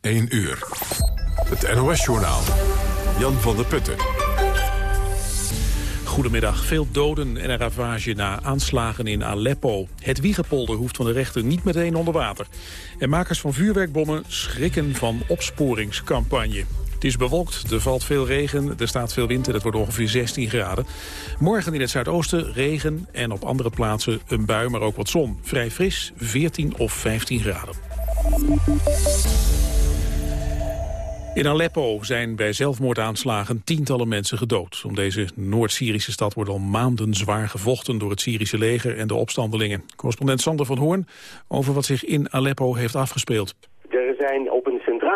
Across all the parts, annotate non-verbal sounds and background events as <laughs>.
1 uur. Het NOS-journaal. Jan van der Putten. Goedemiddag. Veel doden en een ravage na aanslagen in Aleppo. Het Wiegepolder hoeft van de rechter niet meteen onder water. En makers van vuurwerkbommen schrikken van opsporingscampagne. Het is bewolkt, er valt veel regen, er staat veel wind en het wordt ongeveer 16 graden. Morgen in het zuidoosten regen en op andere plaatsen een bui, maar ook wat zon. Vrij fris, 14 of 15 graden. In Aleppo zijn bij zelfmoordaanslagen tientallen mensen gedood. Om deze Noord-Syrische stad wordt al maanden zwaar gevochten door het Syrische leger en de opstandelingen. Correspondent Sander van Hoorn over wat zich in Aleppo heeft afgespeeld. Er zijn op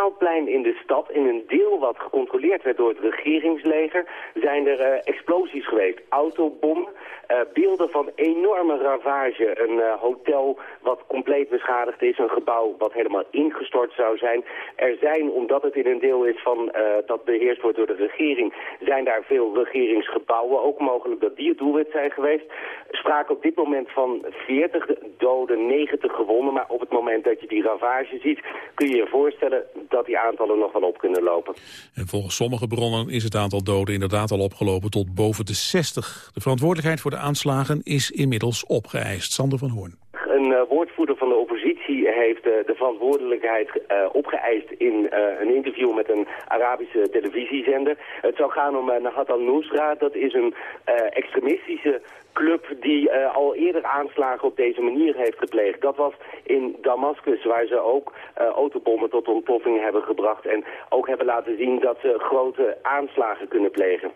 centraal plein in de stad, in een deel wat gecontroleerd werd door het regeringsleger, zijn er uh, explosies geweest. Autobommen, uh, beelden van enorme ravage. Een uh, hotel wat compleet beschadigd is, een gebouw wat helemaal ingestort zou zijn. Er zijn, omdat het in een deel is van dat beheerst wordt door de regering, zijn daar veel regeringsgebouwen. Ook mogelijk dat die het doelwit zijn geweest. Sprake op dit moment van 40 doden, 90 gewonden. Maar op het moment dat je die ravage ziet, kun je je voorstellen dat die aantallen nog wel op kunnen lopen. En volgens sommige bronnen is het aantal doden inderdaad al opgelopen tot boven de 60. De verantwoordelijkheid voor de aanslagen is inmiddels opgeëist. Sander van Hoorn. Een uh, woordvoerder van de oppositie heeft uh, de verantwoordelijkheid uh, opgeëist in een interview met een Arabische televisiezender. Het zou gaan om Nahat al-Nusra. Dat is een extremistische club die al eerder aanslagen op deze manier heeft gepleegd. Dat was in Damascus, waar ze ook uh, autobommen tot ontploffing hebben gebracht... en ook hebben laten zien dat ze grote aanslagen kunnen plegen.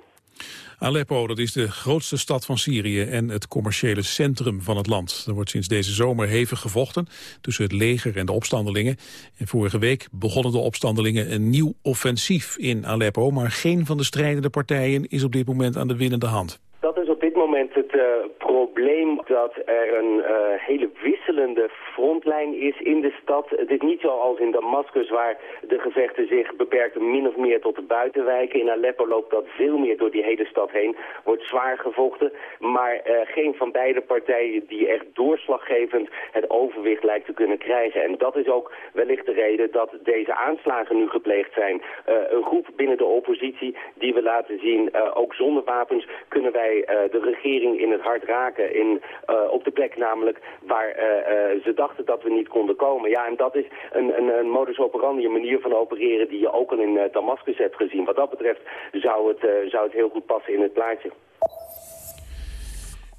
Aleppo, dat is de grootste stad van Syrië en het commerciële centrum van het land. Er wordt sinds deze zomer hevig gevochten tussen het leger en de opstandelingen. En vorige week begonnen de opstandelingen een nieuw offensief in Aleppo, maar geen van de strijdende partijen is op dit moment aan de winnende hand. Dat is op dit moment het uh, probleem dat er een uh, hele wisselende frontlijn is in de stad. Het is niet zoals in Damascus waar de gevechten zich beperken min of meer tot de buitenwijken. In Aleppo loopt dat veel meer door die hele stad heen. Wordt zwaar gevochten, maar uh, geen van beide partijen die echt doorslaggevend het overwicht lijkt te kunnen krijgen. En dat is ook wellicht de reden dat deze aanslagen nu gepleegd zijn. Een groep binnen de oppositie die we laten zien, ook zonder wapens kunnen wij de regering in het hart raken. In, op de plek namelijk waar ze dachten dat we niet konden komen. Ja, en dat is een, een, een modus operandi, een manier van opereren die je ook al in Damascus hebt gezien. Wat dat betreft zou het, zou het heel goed passen in het plaatje.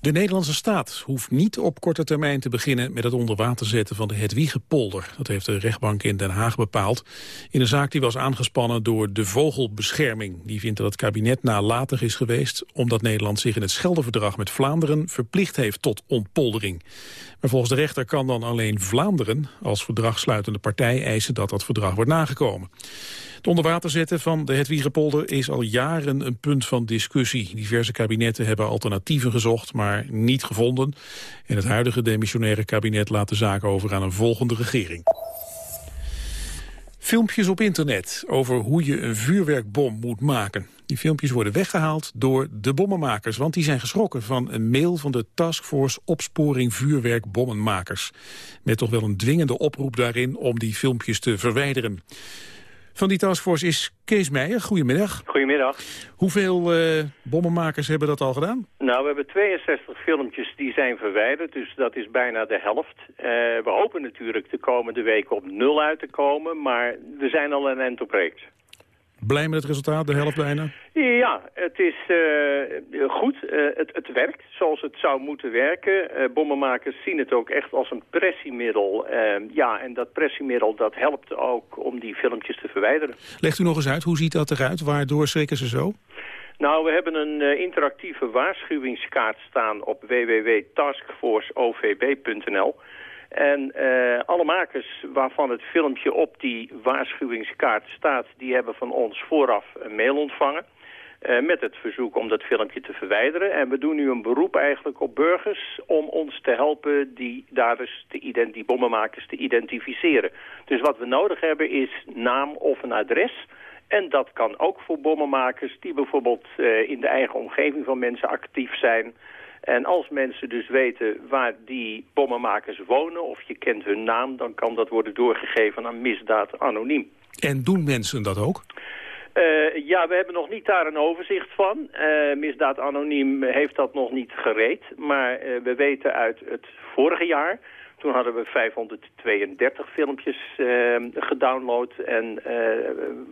De Nederlandse staat hoeft niet op korte termijn te beginnen met het onder water zetten van de Hedwiegepolder. Dat heeft de rechtbank in Den Haag bepaald. In een zaak die was aangespannen door de Vogelbescherming. Die vindt dat het kabinet nalatig is geweest omdat Nederland zich in het Scheldeverdrag met Vlaanderen verplicht heeft tot ontpoldering. Maar volgens de rechter kan dan alleen Vlaanderen als verdragsluitende partij eisen dat dat verdrag wordt nagekomen. Het onderwater zetten van de Hedwiegepolder is al jaren een punt van discussie. Diverse kabinetten hebben alternatieven gezocht, maar niet gevonden. En het huidige demissionaire kabinet laat de zaak over aan een volgende regering. Filmpjes op internet over hoe je een vuurwerkbom moet maken. Die filmpjes worden weggehaald door de bommenmakers... want die zijn geschrokken van een mail van de Taskforce Opsporing Vuurwerk Bommenmakers. Met toch wel een dwingende oproep daarin om die filmpjes te verwijderen. Van die taskforce is Kees Meijer. Goedemiddag. Goedemiddag. Hoeveel uh, bommenmakers hebben dat al gedaan? Nou, we hebben 62 filmpjes die zijn verwijderd, dus dat is bijna de helft. Uh, we hopen natuurlijk de komende weken op nul uit te komen, maar we zijn al een end op reeks. Blij met het resultaat, de helft bijna? Ja, het is uh, goed. Uh, het, het, werkt zoals het zou moeten werken. Uh, bommenmakers zien het ook echt als een pressiemiddel. ja, en dat pressiemiddel dat helpt ook om die filmpjes te verwijderen. Legt u nog eens uit, hoe ziet dat eruit? Waardoor schrikken ze zo? Nou, we hebben een interactieve waarschuwingskaart staan op www.taskforceovb.nl. En uh, alle makers waarvan het filmpje op die waarschuwingskaart staat... die hebben van ons vooraf een mail ontvangen... Uh, met het verzoek om dat filmpje te verwijderen. En we doen nu een beroep eigenlijk op burgers om ons te helpen die daders, te die bommenmakers te identificeren. Dus wat we nodig hebben is naam of een adres... En dat kan ook voor bommenmakers die bijvoorbeeld uh, in de eigen omgeving van mensen actief zijn... En als mensen dus weten waar die bommenmakers wonen of je kent hun naam... dan kan dat worden doorgegeven aan misdaad anoniem. En doen mensen dat ook? Uh, ja, we hebben nog niet daar een overzicht van. Uh, Misdaad Anoniem heeft dat nog niet gereed. Maar uh, we weten uit het vorige jaar... toen hadden we 532 filmpjes gedownload... en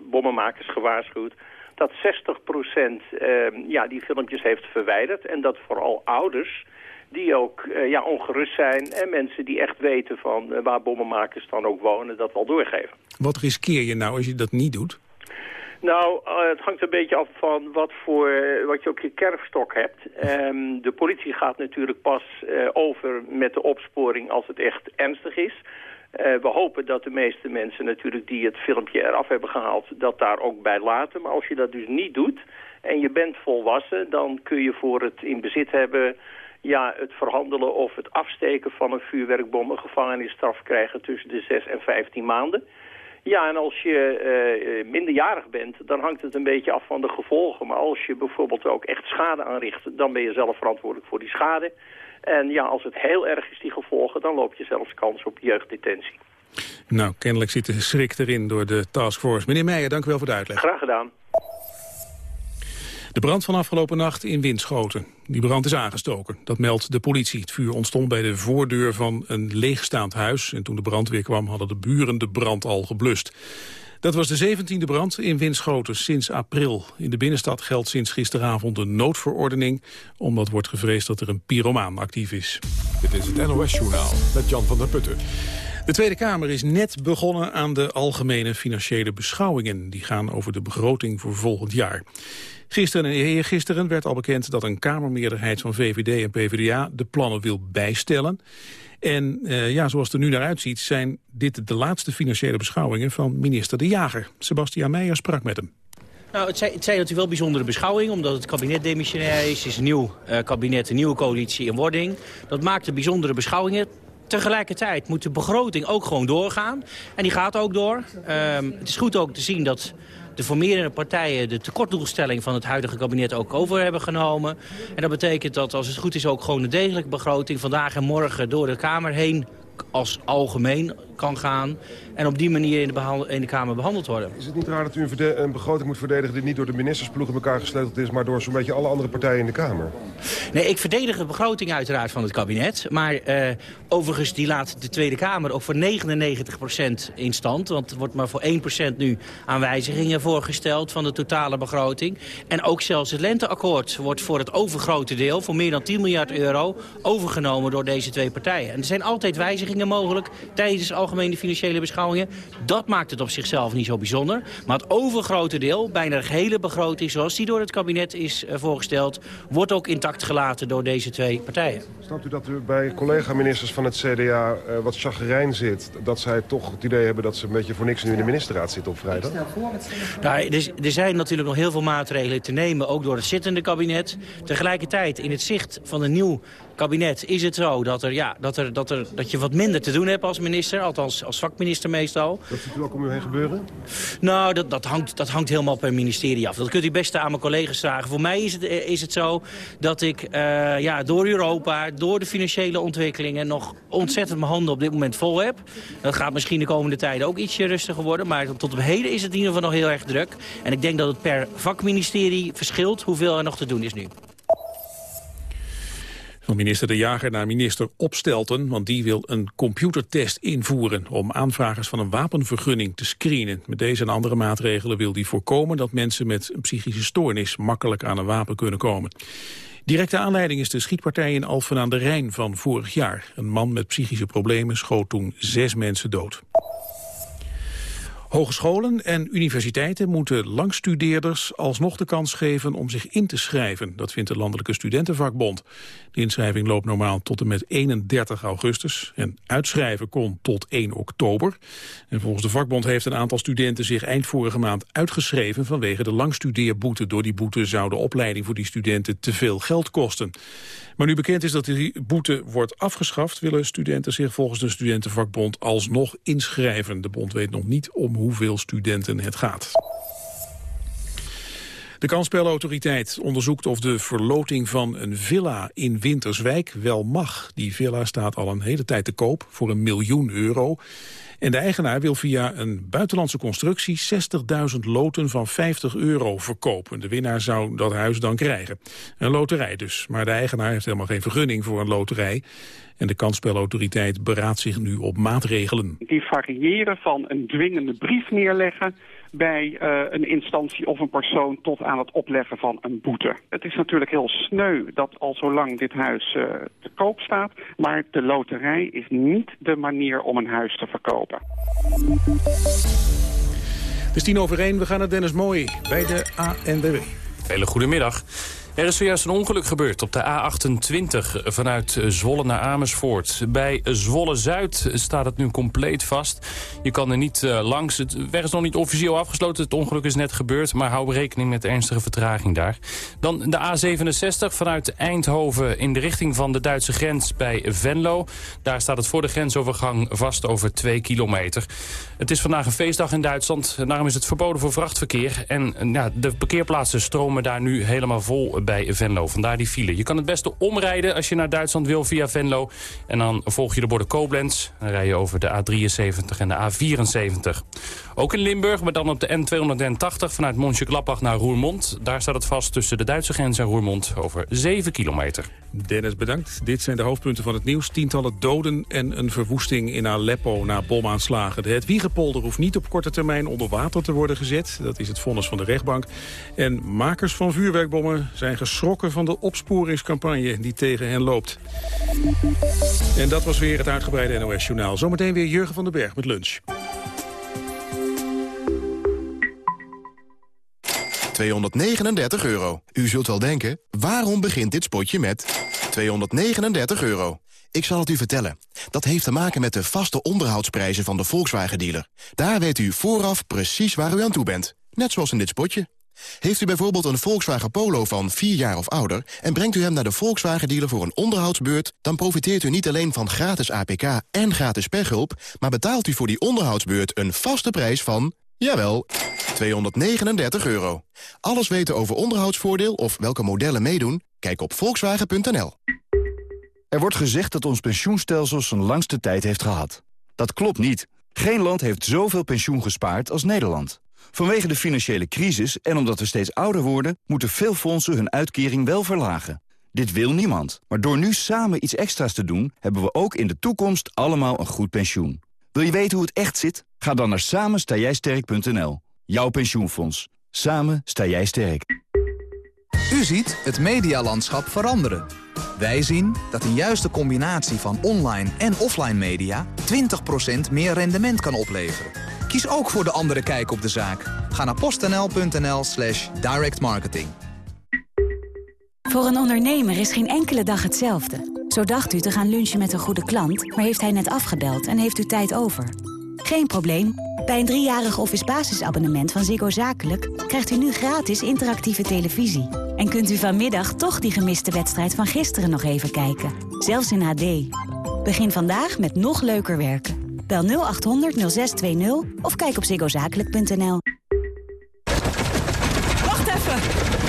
bommenmakers gewaarschuwd... dat 60% ja, die filmpjes heeft verwijderd. En dat vooral ouders die ook ja, ongerust zijn... en mensen die echt weten van waar bommenmakers dan ook wonen... dat wel doorgeven. Wat riskeer je nou als je dat niet doet? Nou, uh, het hangt een beetje af van wat, voor, wat je op je kerfstok hebt. Um, de politie gaat natuurlijk pas uh, over met de opsporing als het echt ernstig is. Uh, we hopen dat de meeste mensen natuurlijk die het filmpje eraf hebben gehaald... dat daar ook bij laten. Maar als je dat dus niet doet en je bent volwassen... dan kun je voor het in bezit hebben ja, het verhandelen of het afsteken van een vuurwerkbom... een gevangenisstraf krijgen tussen de 6 en 15 maanden... Ja, en als je uh, minderjarig bent, dan hangt het een beetje af van de gevolgen. Maar als je bijvoorbeeld ook echt schade aanricht, dan ben je zelf verantwoordelijk voor die schade. En ja, als het heel erg is, die gevolgen, dan loop je zelfs kans op jeugddetentie. Nou, kennelijk zit de schrik erin door de taskforce. Meneer Meijer, dank u wel voor de uitleg. Graag gedaan. De brand van afgelopen nacht in Winschoten. Die brand is aangestoken, dat meldt de politie. Het vuur ontstond bij de voordeur van een leegstaand huis. En toen de brandweer kwam hadden de buren de brand al geblust. Dat was de 17e brand in Winschoten sinds april. In de binnenstad geldt sinds gisteravond een noodverordening... omdat wordt gevreesd dat er een pyromaan actief is. Dit is het NOS-journaal met Jan van der Putten. De Tweede Kamer is net begonnen aan de algemene financiële beschouwingen. Die gaan over de begroting voor volgend jaar. Gisteren en eergisteren werd al bekend dat een Kamermeerderheid van VVD en PvdA de plannen wil bijstellen. En uh, ja, zoals het er nu naar uitziet zijn dit de laatste financiële beschouwingen van minister De Jager. Sebastian Meijer sprak met hem. Nou, het zijn, het zijn natuurlijk wel bijzondere beschouwingen, omdat het kabinet demissionair is. Is een nieuw uh, kabinet, een nieuwe coalitie in wording. Dat maakt de bijzondere beschouwingen. Tegelijkertijd moet de begroting ook gewoon doorgaan. En die gaat ook door. Uh, het is goed ook te zien dat de formerende partijen de tekortdoelstelling van het huidige kabinet ook over hebben genomen. En dat betekent dat als het goed is ook gewoon een degelijke begroting vandaag en morgen door de Kamer heen als algemeen kan gaan. En op die manier in de, in de, Kamer behandeld worden. Is het niet raar dat u een, een, begroting moet verdedigen... die niet door de ministersploeg in elkaar gesleuteld is... maar door zo'n beetje alle andere partijen in de Kamer? Nee, ik verdedig de begroting uiteraard van het kabinet. Maar uh, overigens, die laat de Tweede Kamer ook voor 99% in stand. Want er wordt maar voor 1% nu aan wijzigingen voorgesteld... van de totale begroting. En ook zelfs het lenteakkoord wordt voor het overgrote deel... voor meer dan 10 miljard euro overgenomen door deze twee partijen. En er zijn altijd wijzigingen mogelijk tijdens algemene financiële beschouwingen. Dat maakt het op zichzelf niet zo bijzonder. Maar het overgrote deel, bijna de gehele begroting zoals die door het kabinet is uh, voorgesteld... wordt ook intact gelaten door deze twee partijen. Snapt u dat u bij collega-ministers van het CDA uh, wat chagrijn zit... dat zij toch het idee hebben dat ze een beetje voor niks nu in de ministerraad zitten op vrijdag? Nou, er, er zijn natuurlijk nog heel veel maatregelen te nemen, ook door het zittende kabinet. Tegelijkertijd, in het zicht van een nieuw kabinet is het zo dat, er, ja, dat, er, dat, er, dat je wat minder te doen hebt als minister. Althans, als vakminister meestal. Dat ziet u ook om u heen gebeuren? Nou, dat, dat, hangt, dat hangt helemaal per ministerie af. Dat kunt u best aan mijn collega's vragen. Voor mij is het, is het zo dat ik uh, ja, door Europa, door de financiële ontwikkelingen... nog ontzettend mijn handen op dit moment vol heb. Dat gaat misschien de komende tijden ook ietsje rustiger worden. Maar tot op heden is het in ieder geval nog heel erg druk. En ik denk dat het per vakministerie verschilt hoeveel er nog te doen is nu. Van minister De Jager naar minister Opstelten, want die wil een computertest invoeren om aanvragers van een wapenvergunning te screenen. Met deze en andere maatregelen wil die voorkomen dat mensen met een psychische stoornis makkelijk aan een wapen kunnen komen. Directe aanleiding is de schietpartij in Alphen aan de Rijn van vorig jaar. Een man met psychische problemen schoot toen zes mensen dood. Hogescholen en universiteiten moeten langstudeerders alsnog de kans geven om zich in te schrijven. Dat vindt de Landelijke Studentenvakbond. De inschrijving loopt normaal tot en met 31 augustus en uitschrijven kon tot 1 oktober. En volgens de vakbond heeft een aantal studenten zich eind vorige maand uitgeschreven vanwege de langstudeerboete. Door die boete zou de opleiding voor die studenten te veel geld kosten. Maar nu bekend is dat die boete wordt afgeschaft... willen studenten zich volgens de studentenvakbond alsnog inschrijven. De bond weet nog niet om hoeveel studenten het gaat. De kansspelautoriteit onderzoekt of de verloting van een villa in Winterswijk wel mag. Die villa staat al een hele tijd te koop voor een miljoen euro. En de eigenaar wil via een buitenlandse constructie 60.000 loten van 50 euro verkopen. De winnaar zou dat huis dan krijgen. Een loterij dus. Maar de eigenaar heeft helemaal geen vergunning voor een loterij. En de kansspelautoriteit beraadt zich nu op maatregelen. Die variëren van een dwingende brief neerleggen bij uh, een instantie of een persoon tot aan het opleggen van een boete. Het is natuurlijk heel sneu dat al zo lang dit huis uh, te koop staat, maar de loterij is niet de manier om een huis te verkopen. Het is tien over één, we gaan naar Dennis Mooi bij de ANWB. Hele goedemiddag. Er is zojuist een ongeluk gebeurd op de A28 vanuit Zwolle naar Amersfoort. Bij Zwolle-Zuid staat het nu compleet vast. Je kan er niet uh, langs. Het weg is nog niet officieel afgesloten. Het ongeluk is net gebeurd, maar hou rekening met ernstige vertraging daar. Dan de A67 vanuit Eindhoven in de richting van de Duitse grens bij Venlo. Daar staat het voor de grensovergang vast over 2 kilometer. Het is vandaag een feestdag in Duitsland. Daarom is het verboden voor vrachtverkeer. En ja, de parkeerplaatsen stromen daar nu helemaal vol bij Venlo. Vandaar die file. Je kan het beste omrijden als je naar Duitsland wil via Venlo. En dan volg je de borden Koblenz. Dan rij je over de A73 en de A74. Ook in Limburg, maar dan op de N280 vanuit Mönchengladbach naar Roermond. Daar staat het vast tussen de Duitse grens en Roermond over 7 kilometer. Dennis, bedankt. Dit zijn de hoofdpunten van het nieuws. Tientallen doden en een verwoesting in Aleppo na bomaanslagen. De Hedwiegepolder hoeft niet op korte termijn onder water te worden gezet. Dat is het vonnis van de rechtbank. En makers van vuurwerkbommen zijn geschrokken van de opsporingscampagne die tegen hen loopt. En dat was weer het uitgebreide NOS-journaal. Zometeen weer Jurgen van den Berg met lunch. 239 euro. U zult wel denken, waarom begint dit spotje met 239 euro? Ik zal het u vertellen. Dat heeft te maken met de vaste onderhoudsprijzen van de Volkswagen-dealer. Daar weet u vooraf precies waar u aan toe bent. Net zoals in dit spotje. Heeft u bijvoorbeeld een Volkswagen Polo van 4 jaar of ouder... en brengt u hem naar de Volkswagen-dealer voor een onderhoudsbeurt... dan profiteert u niet alleen van gratis APK en gratis pechhulp... maar betaalt u voor die onderhoudsbeurt een vaste prijs van... jawel, 239 euro. Alles weten over onderhoudsvoordeel of welke modellen meedoen? Kijk op volkswagen.nl. Er wordt gezegd dat ons pensioenstelsel zijn langste tijd heeft gehad. Dat klopt niet. Geen land heeft zoveel pensioen gespaard als Nederland. Vanwege de financiële crisis en omdat we steeds ouder worden... moeten veel fondsen hun uitkering wel verlagen. Dit wil niemand. Maar door nu samen iets extra's te doen... hebben we ook in de toekomst allemaal een goed pensioen. Wil je weten hoe het echt zit? Ga dan naar samenstaaijsterk.nl. Jouw pensioenfonds. Samen sta jij sterk. U ziet het medialandschap veranderen. Wij zien dat een juiste combinatie van online en offline media... 20% meer rendement kan opleveren. Kies ook voor de andere kijk op de zaak. Ga naar postnl.nl slash directmarketing. Voor een ondernemer is geen enkele dag hetzelfde. Zo dacht u te gaan lunchen met een goede klant, maar heeft hij net afgebeld en heeft u tijd over. Geen probleem. Bij een driejarig office basisabonnement van Ziggo Zakelijk... krijgt u nu gratis interactieve televisie. En kunt u vanmiddag toch die gemiste wedstrijd van gisteren nog even kijken. Zelfs in HD. Begin vandaag met nog leuker werken. Bel 0800 0620 of kijk op ziggozakelijk.nl. Wacht even.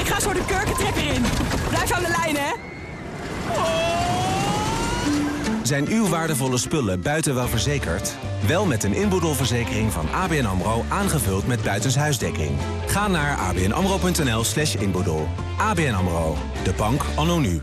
Ik ga zo de kurkentrekker in. Blijf aan de lijn, hè. Zijn uw waardevolle spullen buiten wel verzekerd? Wel met een inboedelverzekering van ABN AMRO aangevuld met buitenshuisdekking. Ga naar abnamro.nl slash inboedel. ABN AMRO, de bank anno nu.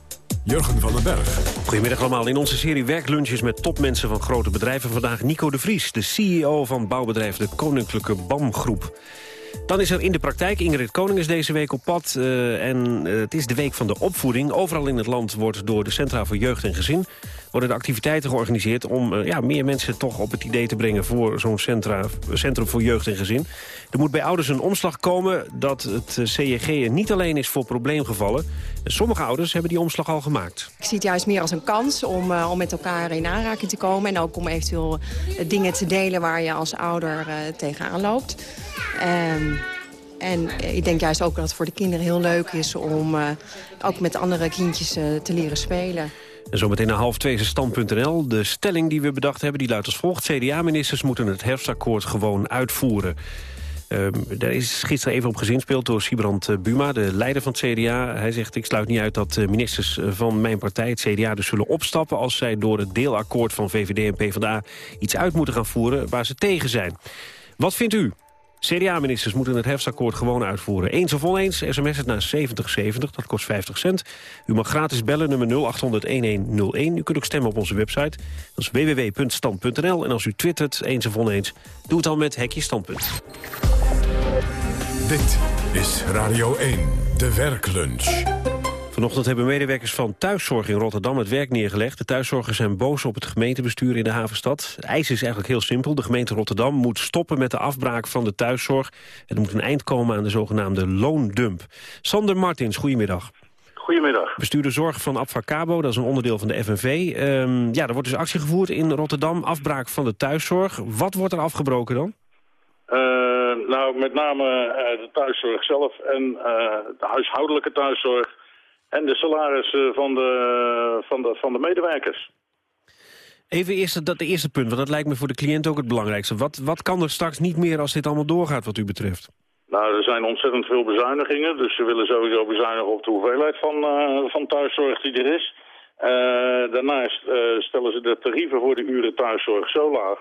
Jurgen van den Berg. Goedemiddag allemaal. In onze serie werklunches met topmensen van grote bedrijven... vandaag Nico de Vries, de CEO van bouwbedrijf de Koninklijke BAM Groep. Dan is er in de praktijk, Ingrid Koning is deze week op pad. Uh, en uh, het is de week van de opvoeding. Overal in het land wordt door de Centra voor Jeugd en Gezin... worden de activiteiten georganiseerd... om eh, ja, meer mensen toch op het idee te brengen voor zo'n centrum voor jeugd en gezin. Er moet bij ouders een omslag komen dat het eh, CJG niet alleen is voor probleemgevallen. Sommige ouders hebben die omslag al gemaakt. Ik zie het juist meer als een kans om, uh, om met elkaar in aanraking te komen... en ook om eventueel dingen te delen waar je als ouder uh, tegenaan loopt. Um, en ik denk juist ook dat het voor de kinderen heel leuk is... om ook met andere kindjes te leren spelen. En zometeen naar half twee is stand.nl. De stelling die we bedacht hebben die luidt als volgt. CDA-ministers moeten het herfstakkoord gewoon uitvoeren. Um, daar is gisteren even op gezinspeeld door Sibrand uh, Buma, de leider van het CDA. Hij zegt, ik sluit niet uit dat uh, ministers van mijn partij, het CDA, dus zullen opstappen... als zij door het deelakkoord van VVD en PvdA iets uit moeten gaan voeren waar ze tegen zijn. Wat vindt u? CDA-ministers moeten het herfstakkoord gewoon uitvoeren. Eens of oneens, sms het naar 7070, dat kost 50 cent. U mag gratis bellen, nummer 0800-1101. U kunt ook stemmen op onze website. Dat is www.stand.nl. En als u twittert, eens of oneens, doe het dan met Hekje Standpunt. Dit is Radio 1, de werklunch. Vanochtend hebben medewerkers van thuiszorg in Rotterdam het werk neergelegd. De thuiszorgers zijn boos op het gemeentebestuur in de havenstad. Het eis is eigenlijk heel simpel. De gemeente Rotterdam moet stoppen met de afbraak van de thuiszorg. En er moet een eind komen aan de zogenaamde loondump. Sander Martins, goedemiddag. Goedemiddag. Bestuurder zorg van Abfacabo, dat is een onderdeel van de FNV. Um, ja, er wordt dus actie gevoerd in Rotterdam. Afbraak van de thuiszorg. Wat wordt er afgebroken dan? Uh, nou, met name uh, de thuiszorg zelf en uh, de huishoudelijke thuiszorg en de salarissen van de, van de, van de medewerkers. Even eerst dat eerste punt, want dat lijkt me voor de cliënt ook het belangrijkste. Wat, wat kan er straks niet meer als dit allemaal doorgaat wat u betreft? Nou, er zijn ontzettend veel bezuinigingen. Dus ze willen sowieso bezuinigen op de hoeveelheid van, uh, van thuiszorg die er is. Uh, daarnaast uh, stellen ze de tarieven voor de uren thuiszorg zo laag...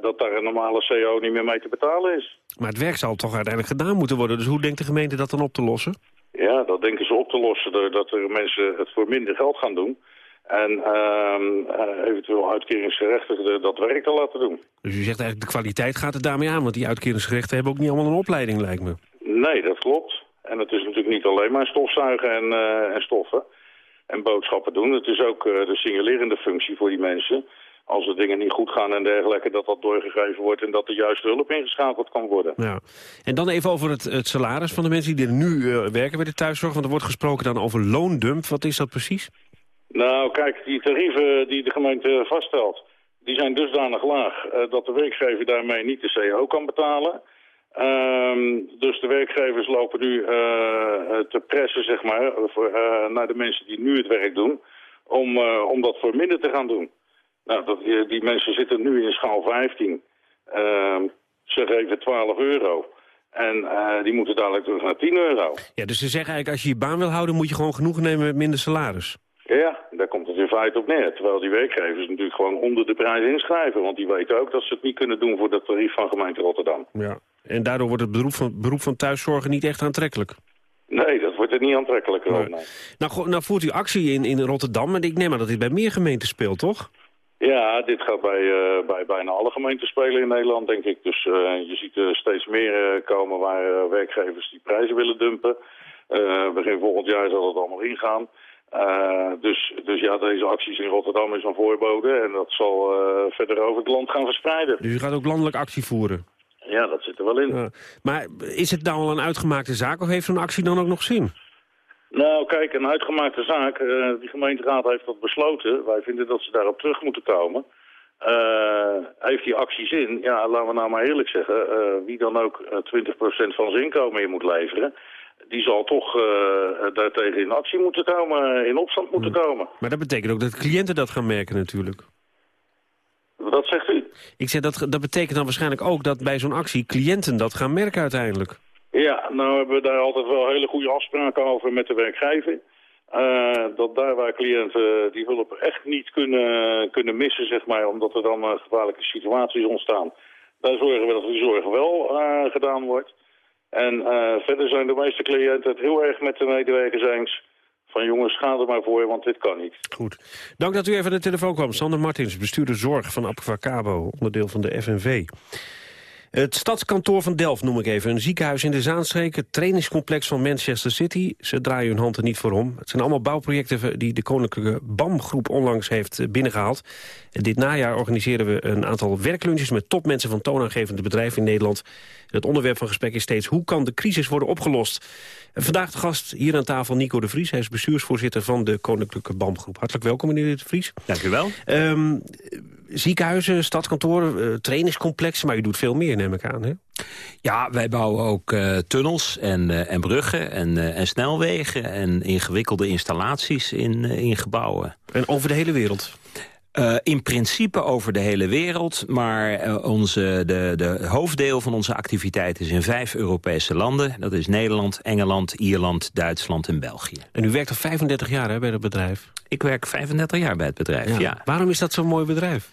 dat daar een normale CO niet meer mee te betalen is. Maar het werk zal toch uiteindelijk gedaan moeten worden. Dus hoe denkt de gemeente dat dan op te lossen? Ja, dat denken ze op te lossen doordat er mensen het voor minder geld gaan doen. En uh, eventueel uitkeringsgerechtigden dat werk te laten doen. Dus u zegt eigenlijk de kwaliteit gaat er daarmee aan, want die uitkeringsgerechten hebben ook niet allemaal een opleiding, lijkt me. Nee, dat klopt. En het is natuurlijk niet alleen maar stofzuigen en, uh, en stoffen en boodschappen doen. Het is ook uh, de signalerende functie voor die mensen als er dingen niet goed gaan en dergelijke, dat dat doorgegeven wordt en dat de juiste hulp ingeschakeld kan worden. Ja. En dan even over het, het salaris van de mensen die er nu uh, werken bij de thuiszorg, want er wordt gesproken dan over loondump. Wat is dat precies? Nou, kijk, die tarieven die de gemeente vaststelt, die zijn dusdanig laag uh, dat de werkgever daarmee niet de CO kan betalen. Um, dus de werkgevers lopen nu uh, te pressen, zeg maar, voor, naar de mensen die nu het werk doen, om, om dat voor minder te gaan doen. Nou, dat, die mensen zitten nu in schaal 15. Uh, ze geven 12 euro. En uh, die moeten dadelijk terug naar 10 euro. Ja, dus ze zeggen eigenlijk, als je je baan wil houden... moet je gewoon genoegen nemen met minder salaris. Ja, daar komt het in feite op neer. Terwijl die werkgevers natuurlijk gewoon onder de prijs inschrijven. Want die weten ook dat ze het niet kunnen doen voor dat tarief van gemeente Rotterdam. Ja, en daardoor wordt het beroep van, beroep van thuiszorgen niet echt aantrekkelijk. Nee, dat wordt er niet aantrekkelijker. Nee. Nou, nou voert u actie in, in Rotterdam. En ik neem aan dat dit bij meer gemeenten speelt, toch? Ja, dit gaat bij, uh, bij bijna alle gemeenten spelen in Nederland, denk ik. Dus uh, je ziet er steeds meer uh, komen waar werkgevers die prijzen willen dumpen. begin volgend jaar zal het allemaal ingaan. dus, dus ja, deze acties in Rotterdam is een voorbode en dat zal verder over het land gaan verspreiden. Dus u gaat ook landelijk actie voeren? Ja, dat zit er wel in. Maar is het nou al een uitgemaakte zaak of heeft zo'n actie dan ook nog zin? Nou, kijk, een uitgemaakte zaak. Uh, die gemeenteraad heeft dat besloten. Wij vinden dat ze daarop terug moeten komen. Uh, heeft die actie zin? Ja, laten we nou maar eerlijk zeggen. Uh, wie dan ook 20% van zijn inkomen in moet leveren... die zal toch daartegen in actie moeten komen, in opstand moeten komen. Maar dat betekent ook dat cliënten dat gaan merken natuurlijk. Wat zegt u? Ik zeg, dat, dat betekent dan waarschijnlijk ook dat bij zo'n actie cliënten dat gaan merken uiteindelijk. Ja, nou hebben we daar altijd wel hele goede afspraken over met de werkgever. Uh, dat daar waar cliënten die hulp echt niet kunnen, kunnen missen, zeg maar, omdat er dan uh, gevaarlijke situaties ontstaan. Daar zorgen we dat die zorg wel gedaan wordt. En verder zijn de meeste cliënten het heel erg met de medewerkers eens. Van jongens, ga er maar voor, want dit kan niet. Goed. Dank dat u even aan de telefoon kwam. Sander Martins, bestuurder zorg van Abfacabo, onderdeel van de FNV. Het stadskantoor van Delft noem ik even. Een ziekenhuis in de Zaanstreek, het trainingscomplex van Manchester City. Ze draaien hun hand er niet voor om. Het zijn allemaal bouwprojecten die de Koninklijke BAM-groep onlangs heeft eh, binnengehaald. En dit najaar organiseren we een aantal werklunches met topmensen van toonaangevende bedrijven in Nederland. Het onderwerp van gesprek is steeds hoe kan de crisis worden opgelost? Vandaag de gast hier aan tafel Nico de Vries. Hij is bestuursvoorzitter van de Koninklijke BAM-groep. Hartelijk welkom meneer de Vries. Dank u wel. Ehm, ziekenhuizen, stadskantoren, uh, trainingscomplexen, maar u doet veel meer, neem ik aan, hè? Ja, wij bouwen ook uh, tunnels en, uh, en bruggen en, en, snelwegen... en ingewikkelde installaties in, in gebouwen. En over de hele wereld? Uh, in principe over de hele wereld, maar uh, onze, de, de hoofddeel van onze activiteit is in vijf Europese landen. Dat is Nederland, Engeland, Ierland, Duitsland en België. En u werkt al 35 jaar hè, bij het bedrijf? Ik werk 35 jaar bij het bedrijf, ja. ja. Waarom is dat zo'n mooi bedrijf?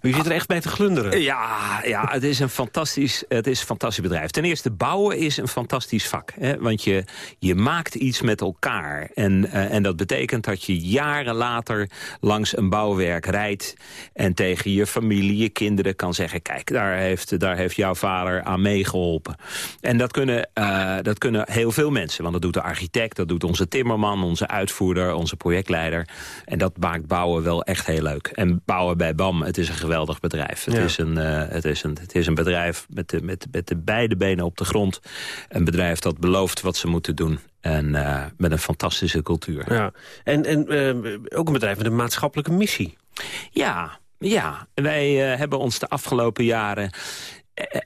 U zit er echt bij te glunderen. Ja, ja het, is een fantastisch, het is een fantastisch bedrijf. Ten eerste, bouwen is een fantastisch vak. Hè? Want je, je maakt iets met elkaar. En, uh, en dat betekent dat je jaren later langs een bouwwerk rijdt... en tegen je familie, je kinderen kan zeggen... kijk, daar heeft, daar heeft jouw vader aan meegeholpen. En dat kunnen, uh, dat kunnen heel veel mensen. Want dat doet de architect, dat doet onze timmerman... onze uitvoerder, onze projectleider. En dat maakt bouwen wel echt heel leuk. En bouwen bij BAM, het is een geweldig bedrijf. Het, is, een, uh, het, is, een, het is een bedrijf met de, met, met de beide benen op de grond. Een bedrijf dat belooft wat ze moeten doen. En uh, met een fantastische cultuur. Ja. En, en uh, ook een bedrijf met een maatschappelijke missie. Ja, ja. wij hebben ons de afgelopen jaren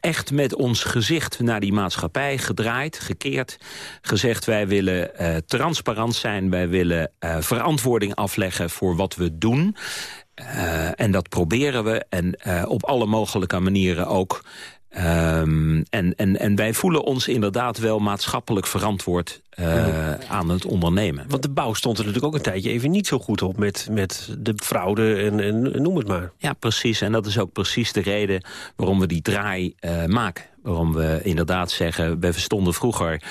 echt met ons gezicht naar die maatschappij gedraaid, gekeerd. Gezegd, wij willen uh, transparant zijn, wij willen uh, verantwoording afleggen voor wat we doen. Uh, en dat proberen we en uh, op alle mogelijke manieren ook. Um, en, en, en wij voelen ons inderdaad wel maatschappelijk verantwoord uh, aan het ondernemen. Want de bouw stond er natuurlijk ook een tijdje even niet zo goed op... met, met de fraude en, en noem het maar. Ja, precies. En dat is ook precies de reden waarom we die draai maken waarom we inderdaad zeggen... we stonden vroeger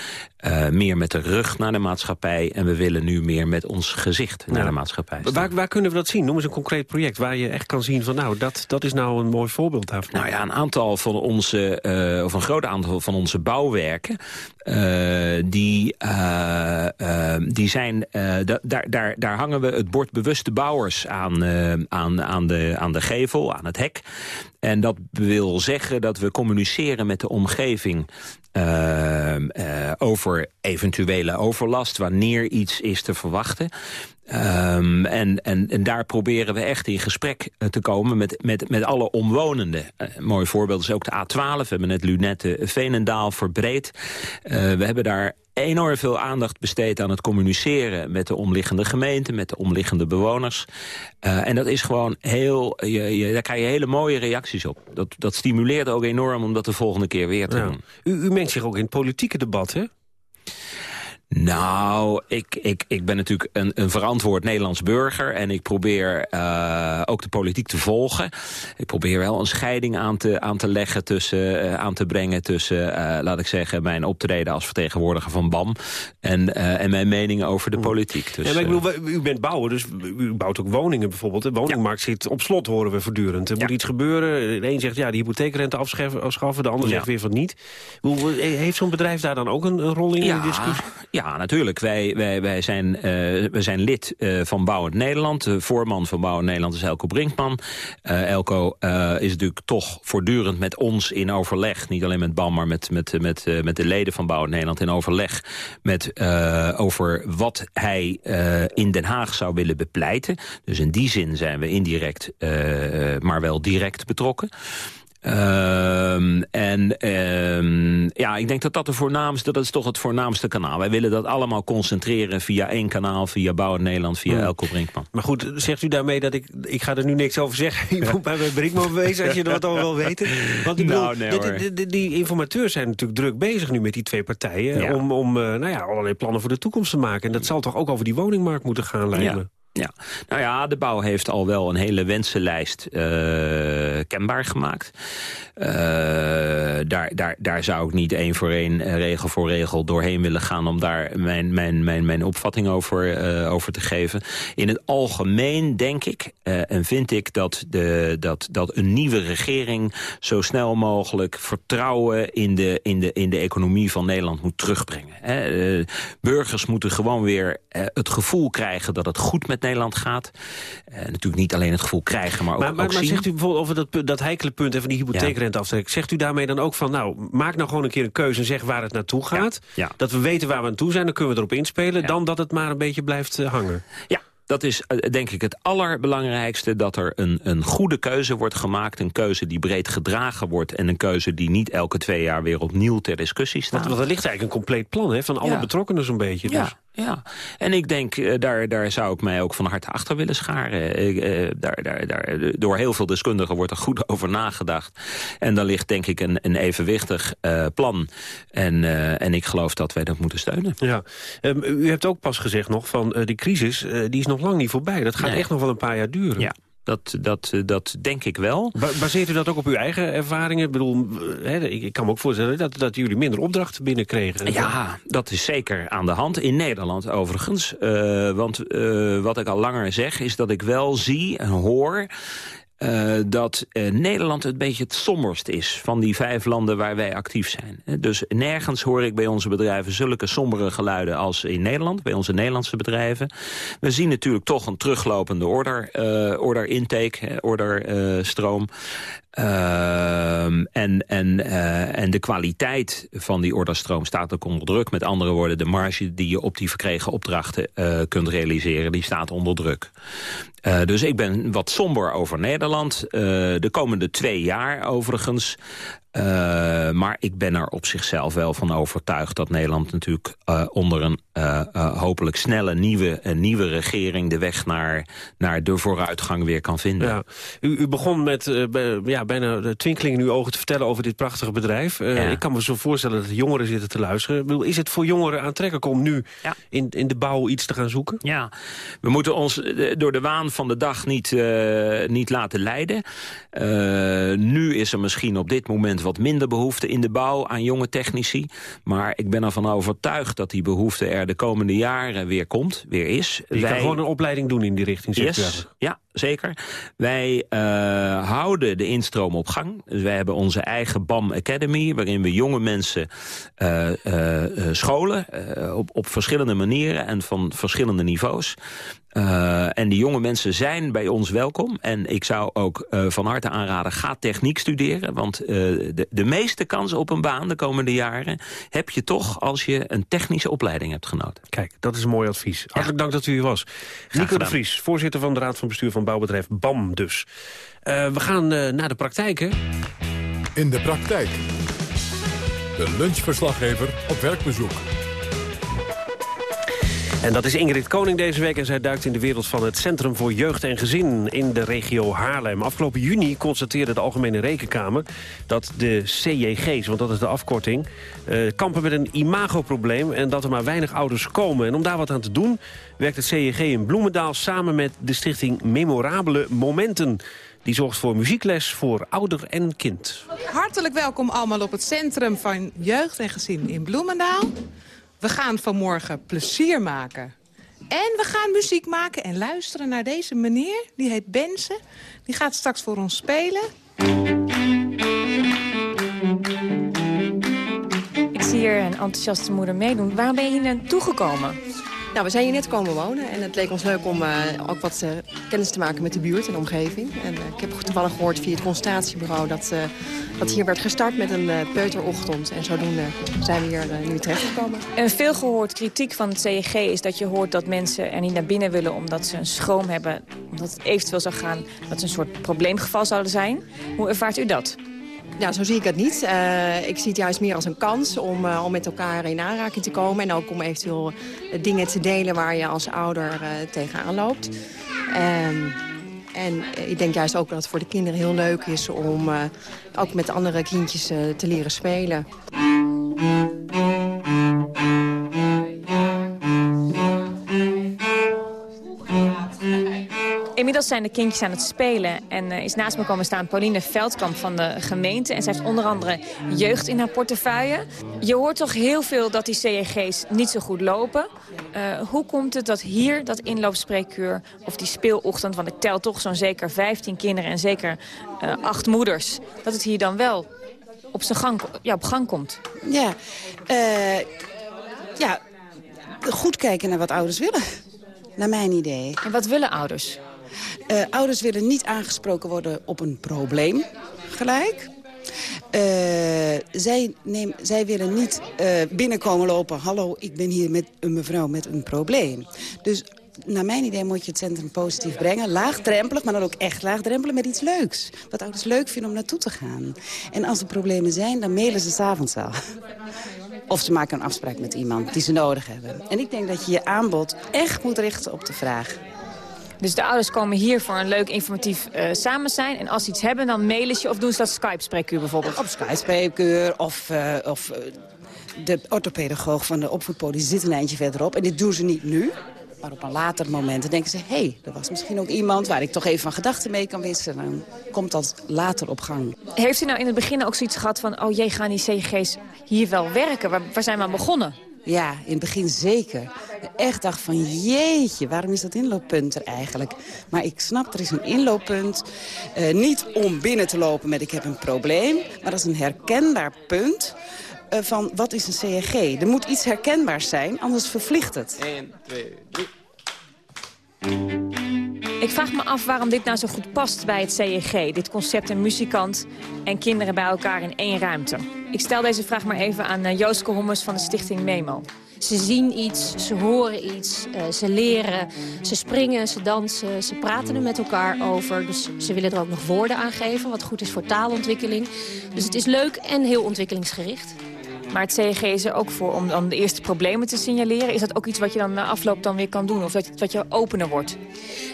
uh, meer met de rug naar de maatschappij... en we willen nu meer met ons gezicht naar de maatschappij waar, waar, kunnen we dat zien? Noem eens een concreet project waar je echt kan zien van... nou, dat, dat is nou een mooi voorbeeld daarvan. Nou ja, een aantal van onze... Uh, of een groot aantal van onze bouwwerken... Uh, die, die zijn... daar, daar, daar hangen we het bord bewuste bouwers aan, aan, aan, de, aan de gevel, aan het hek. En dat wil zeggen dat we communiceren met de omgeving uh, uh, over eventuele overlast, wanneer iets is te verwachten. Um, en, en, en daar proberen we echt in gesprek te komen met, met, met alle omwonenden. Uh, een mooi voorbeeld is ook de A12. We hebben net Lunette Veenendaal verbreed. We hebben daar enorm veel aandacht besteed aan het communiceren... met de omliggende gemeenten, met de omliggende bewoners. Uh, en dat is gewoon heel... Je, je, daar krijg je hele mooie reacties op. Dat, dat stimuleert ook enorm om dat de volgende keer weer te ja. doen. U, u mengt zich ook in het politieke debat, hè? Nou, ik, ik, ik ben natuurlijk een, een verantwoord Nederlands burger... en ik probeer uh, ook de politiek te volgen. Ik probeer wel een scheiding aan te, aan te leggen, tussen, uh, aan te brengen... tussen, uh, laat ik zeggen, mijn optreden als vertegenwoordiger van BAM... en, en mijn meningen over de politiek. Dus, ja, maar ik bedoel, u bent bouwer, dus u bouwt ook woningen bijvoorbeeld. De woningmarkt ja. zit op slot, horen we voortdurend. Er moet iets gebeuren. De een zegt, ja, die hypotheekrente afschaffen. De ander zegt weer van niet. Heeft zo'n bedrijf daar dan ook een, een rol in, in de discussie? Ja, Ja, natuurlijk. Wij, wij, wij, zijn, uh, zijn lid uh, van Bouwend Nederland. De voorman van Bouwend Nederland is Elko Brinkman. Uh, Elko is natuurlijk toch voortdurend met ons in overleg. Niet alleen met BAM, maar met, met, met, met de leden van Bouwend Nederland in overleg. Met, over wat hij in Den Haag zou willen bepleiten. Dus in die zin zijn we indirect, maar wel direct betrokken. Um, en um, ja, ik denk dat dat de voornaamste, dat is toch het voornaamste kanaal. Wij willen dat allemaal concentreren via één kanaal, via Bouw Nederland, via hmm. Elko Brinkman. Maar goed, zegt u daarmee dat ik, ik ga er nu niks over zeggen. <laughs> Je moet bij Brinkman wezen als je dat al wil weten. Want ik bedoel, nou, nee, die, die, die, informateurs zijn natuurlijk druk bezig nu met die twee partijen. Ja. Om, om uh, nou ja, allerlei plannen voor de toekomst te maken. En dat zal toch ook over die woningmarkt moeten gaan, lijken ja. Ja, nou ja, de bouw heeft al wel een hele wensenlijst uh, kenbaar gemaakt. Uh, daar, daar, daar zou ik niet één voor één, uh, regel voor regel doorheen willen gaan... om daar mijn, mijn, mijn, mijn opvatting over, over te geven. In het algemeen denk ik en vind ik dat, de, dat, dat een nieuwe regering... zo snel mogelijk vertrouwen in de, in de, in de economie van Nederland moet terugbrengen. Hè. burgers moeten gewoon weer het gevoel krijgen dat het goed met Nederland gaat. Uh, natuurlijk niet alleen het gevoel krijgen, maar ook, maar, maar, ook maar zien. zegt u bijvoorbeeld over dat, dat heikele punt van die hypotheekrenteaftrek... zegt u daarmee dan ook van, nou, maak nou gewoon een keer een keuze... en zeg waar het naartoe gaat. Ja. Dat we weten waar we aan toe zijn, dan kunnen we erop inspelen... dan dat het maar een beetje blijft uh, hangen. Ja, dat is uh, denk ik het allerbelangrijkste... dat er een, een goede keuze wordt gemaakt. Een keuze die breed gedragen wordt. En een keuze die niet elke twee jaar weer opnieuw ter discussie staat. Want, want er ligt eigenlijk een compleet plan hè, van alle Ja. betrokkenen zo'n beetje. Dus. Ja, ja. En ik denk, eh, daar, daar zou ik mij ook van harte achter willen scharen. Eh, daar, daar, daar, door heel veel deskundigen wordt er goed <laughs> over nagedacht. En daar ligt denk ik een, een evenwichtig eh, plan. En, en ik geloof dat wij dat moeten steunen. Ja. Um, u hebt ook pas gezegd nog van die crisis, die is nog lang niet voorbij. Dat gaat Nee. echt nog wel een paar jaar duren. Ja. Dat, dat, eh, dat denk ik wel. Ba baseert u dat ook op uw eigen ervaringen? Ik bedoel, eh, hè, ik, ik kan me ook voorstellen dat, dat jullie minder opdrachten binnenkregen. Ja, dat is zeker aan de hand. In Nederland overigens. Uh, want uh, wat ik al langer zeg is dat ik wel zie en hoor... Uh, dat uh, Nederland een beetje het somberst is van die vijf landen waar wij actief zijn. Dus nergens hoor ik bij onze bedrijven zulke sombere geluiden als in Nederland, bij onze Nederlandse bedrijven. We zien natuurlijk toch een teruglopende order, uh, order intake, order stroom. Uh, en, en, uh, en de kwaliteit van die orderstroom staat ook onder druk. Met andere woorden, de marge die je op die verkregen opdrachten uh, kunt realiseren... die staat onder druk. dus ik ben wat somber over Nederland. de komende twee jaar overigens... Uh, maar ik ben er op zichzelf wel van overtuigd dat Nederland natuurlijk uh, onder een uh, hopelijk snelle nieuwe, nieuwe regering de weg naar, naar de vooruitgang weer kan vinden. Ja. U, u begon met bij, ja, bijna de twinkeling in uw ogen te vertellen over dit prachtige bedrijf. Ja. Ik kan me zo voorstellen dat de jongeren zitten te luisteren. Is het voor jongeren aantrekkelijk om nu ja. in, in de bouw iets te gaan zoeken? Ja, we moeten ons door de waan van de dag niet, niet laten leiden. nu is er misschien op dit moment wat minder behoefte in de bouw aan jonge technici. Maar ik ben ervan overtuigd dat die behoefte er de komende jaren weer komt, weer is. Je Wij... kan gewoon een opleiding doen in die richting, yes. Ja, zeker. Wij uh, houden de instroom op gang. Dus wij hebben onze eigen BAM Academy... waarin we jonge mensen uh, uh, scholen op, op verschillende manieren... en van verschillende niveaus. Uh, en die jonge mensen zijn bij ons welkom. En ik zou ook uh, van harte aanraden, ga techniek studeren. Want uh, de, de meeste kans op een baan de komende jaren... heb je toch als je een technische opleiding hebt genoten. Kijk, dat is een mooi advies. Hartelijk dank dat u hier was. Nico de Vries, voorzitter van de Raad van Bestuur van Bouwbedrijf BAM dus. we gaan naar de praktijk, hè? In de praktijk. De lunchverslaggever op werkbezoek. En dat is Ingrid Koning deze week en zij duikt in de wereld van het Centrum voor Jeugd en Gezin in de regio Haarlem. Afgelopen juni constateerde de Algemene Rekenkamer dat de CJG's, want dat is de afkorting, uh, kampen met een imagoprobleem en dat er maar weinig ouders komen. En om daar wat aan te doen werkt het CJG in Bloemendaal samen met de stichting Memorabele Momenten. Die zorgt voor muziekles voor ouder en kind. Hartelijk welkom allemaal op het Centrum van Jeugd en Gezin in Bloemendaal. We gaan vanmorgen plezier maken. En we gaan muziek maken en luisteren naar deze meneer. Die heet Bensen. Die gaat straks voor ons spelen. Ik zie hier een enthousiaste moeder meedoen. Waarom ben je hier naartoe gekomen? Nou, we zijn hier net komen wonen en het leek ons leuk om uh, ook wat uh, kennis te maken met de buurt en de omgeving. En uh, ik heb toevallig gehoord via het consultatiebureau dat, dat hier werd gestart met een peuterochtend. En zodoende zijn we hier nu terechtgekomen. En veel gehoord kritiek van het CEG is dat je hoort dat mensen er niet naar binnen willen omdat ze een schroom hebben. Omdat het eventueel zou gaan dat ze een soort probleemgeval zouden zijn. Hoe ervaart u dat? Ja, zo zie ik het niet. Uh, ik zie het juist meer als een kans om, uh, om met elkaar in aanraking te komen. En ook om eventueel uh, dingen te delen waar je als ouder tegenaan loopt. Um, en ik denk juist ook dat het voor de kinderen heel leuk is om ook met andere kindjes te leren spelen. Zijn de kindjes aan het spelen en uh, is naast me komen staan Pauline Veldkamp van de gemeente. En zij heeft onder andere jeugd in haar portefeuille. Je hoort toch heel veel dat die CEG's niet zo goed lopen. Uh, hoe komt het dat hier dat inloopspreekuur of die speelochtend... want ik tel toch zo'n zeker 15 kinderen en zeker uh, acht moeders... dat het hier dan wel op, zijn gang, ja, op gang komt? Ja, ja, goed kijken naar wat ouders willen. Naar mijn idee. En wat willen ouders? Uh, ouders willen niet aangesproken worden op een probleem gelijk. Uh, zij, neem, zij willen niet uh, binnenkomen lopen... hallo, ik ben hier met een mevrouw met een probleem. Dus naar mijn idee moet je het centrum positief brengen. Laagdrempelig, maar dan ook echt laagdrempelig met iets leuks. Wat ouders leuk vinden om naartoe te gaan. En als er problemen zijn, dan mailen ze s'avonds al. Of ze maken een afspraak met iemand die ze nodig hebben. En ik denk dat je je aanbod echt moet richten op de vraag. Dus de ouders komen hier voor een leuk informatief uh, samen zijn. En als ze iets hebben, dan mailen ze of doen ze dat Skype-spreekuur bijvoorbeeld? Op Skype-spreekuur of... Uh, of uh, de orthopedagoog van de opvoedpoli zit een eindje verderop. En dit doen ze niet nu. Maar op een later moment dan denken ze... hé, hey, er was misschien ook iemand waar ik toch even van gedachten mee kan wisselen. Dan komt dat later op gang. Heeft u nou in het begin ook zoiets gehad van... oh jee, gaan die CG's hier wel werken? Waar, waar zijn we aan begonnen? Ja, in het begin zeker. Echt dacht van jeetje, waarom is dat inlooppunt er eigenlijk? Maar ik snap, er is een inlooppunt. Uh, niet om binnen te lopen met ik heb een probleem. Maar dat is een herkenbaar punt uh, van wat is een CRG. Er moet iets herkenbaars zijn, anders vervliegt het. 1, 2, 3. Ik vraag me af waarom dit nou zo goed past bij het CEG. Dit concept een muzikant en kinderen bij elkaar in één ruimte. Ik stel deze vraag maar even aan uh, Joost Hommes van de stichting Memo. Ze zien iets, ze horen iets, uh, ze leren, ze springen, ze dansen, ze praten er met elkaar over. Dus ze willen er ook nog woorden aan geven, wat goed is voor taalontwikkeling. Dus het is leuk en heel ontwikkelingsgericht. Maar het CEG is er ook voor om dan de eerste problemen te signaleren. Is dat ook iets wat je dan na afloop dan weer kan doen? Of dat, wat je opener wordt?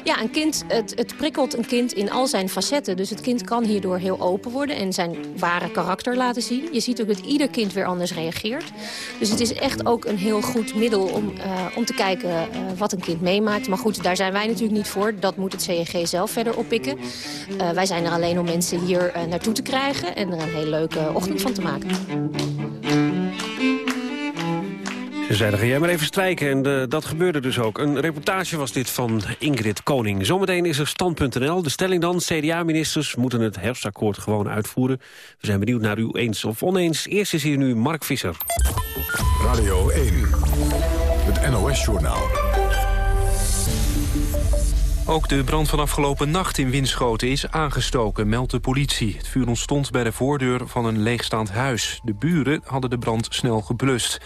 Ja, een kind, het, het prikkelt een kind in al zijn facetten. Dus het kind kan hierdoor heel open worden en zijn ware karakter laten zien. Je ziet ook dat ieder kind weer anders reageert. Dus het is echt ook een heel goed middel om, uh, om te kijken uh, wat een kind meemaakt. Maar goed, daar zijn wij natuurlijk niet voor. Dat moet het CEG zelf verder oppikken. Uh, wij zijn er alleen om mensen hier naartoe te krijgen en er een hele leuke ochtend van te maken. Ze zeiden, ga jij maar even strijken. En uh, dat gebeurde dus ook. Een reportage was dit van Ingrid Koning. Zometeen is er stand.nl. De stelling dan, CDA-ministers moeten het herfstakkoord gewoon uitvoeren. We zijn benieuwd naar u eens of oneens. Eerst is hier nu Mark Visser. Radio 1, het NOS-journaal. Ook de brand van afgelopen nacht in Winschoten is aangestoken, meldt de politie. Het vuur ontstond bij de voordeur van een leegstaand huis. De buren hadden de brand snel geblust.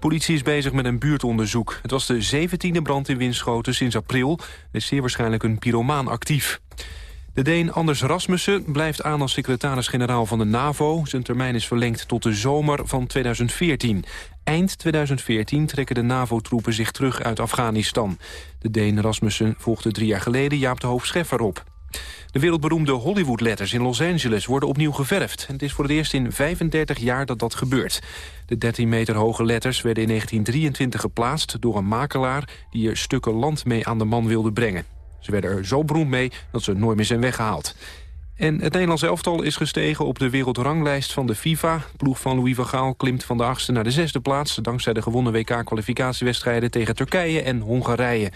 Politie is bezig met een buurtonderzoek. Het was de 17e brand in Winschoten sinds april. Er is zeer waarschijnlijk een pyromaan actief. De Deen Anders Rasmussen blijft aan als secretaris-generaal van de NAVO. Zijn termijn is verlengd tot de zomer van 2014. Eind 2014 trekken de NAVO-troepen zich terug uit Afghanistan. De Deen Rasmussen volgde drie jaar geleden Jaap de Hoofd Scheffer op. De wereldberoemde Hollywood-letters in Los Angeles worden opnieuw geverfd. Het is voor het eerst in 35 jaar dat dat gebeurt. De 13 meter hoge letters werden in 1923 geplaatst door een makelaar... die er stukken land mee aan de man wilde brengen. Ze werden er zo beroemd mee dat ze nooit meer zijn weggehaald. En het Nederlands elftal is gestegen op de wereldranglijst van de FIFA. ploeg van Louis van Gaal klimt van de achtste naar de zesde plaats... dankzij de gewonnen WK-kwalificatiewedstrijden tegen Turkije en Hongarije.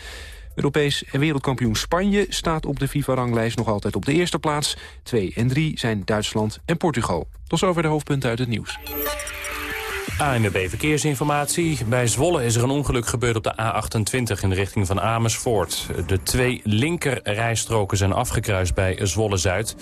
Europees en wereldkampioen Spanje staat op de FIFA-ranglijst nog altijd op de eerste plaats. 2 en 3 zijn Duitsland en Portugal. Tot zover de hoofdpunten uit het nieuws. ANWB Verkeersinformatie. Bij Zwolle is er een ongeluk gebeurd op de A28 in de richting van Amersfoort. De twee linkerrijstroken zijn afgekruist bij Zwolle-Zuid.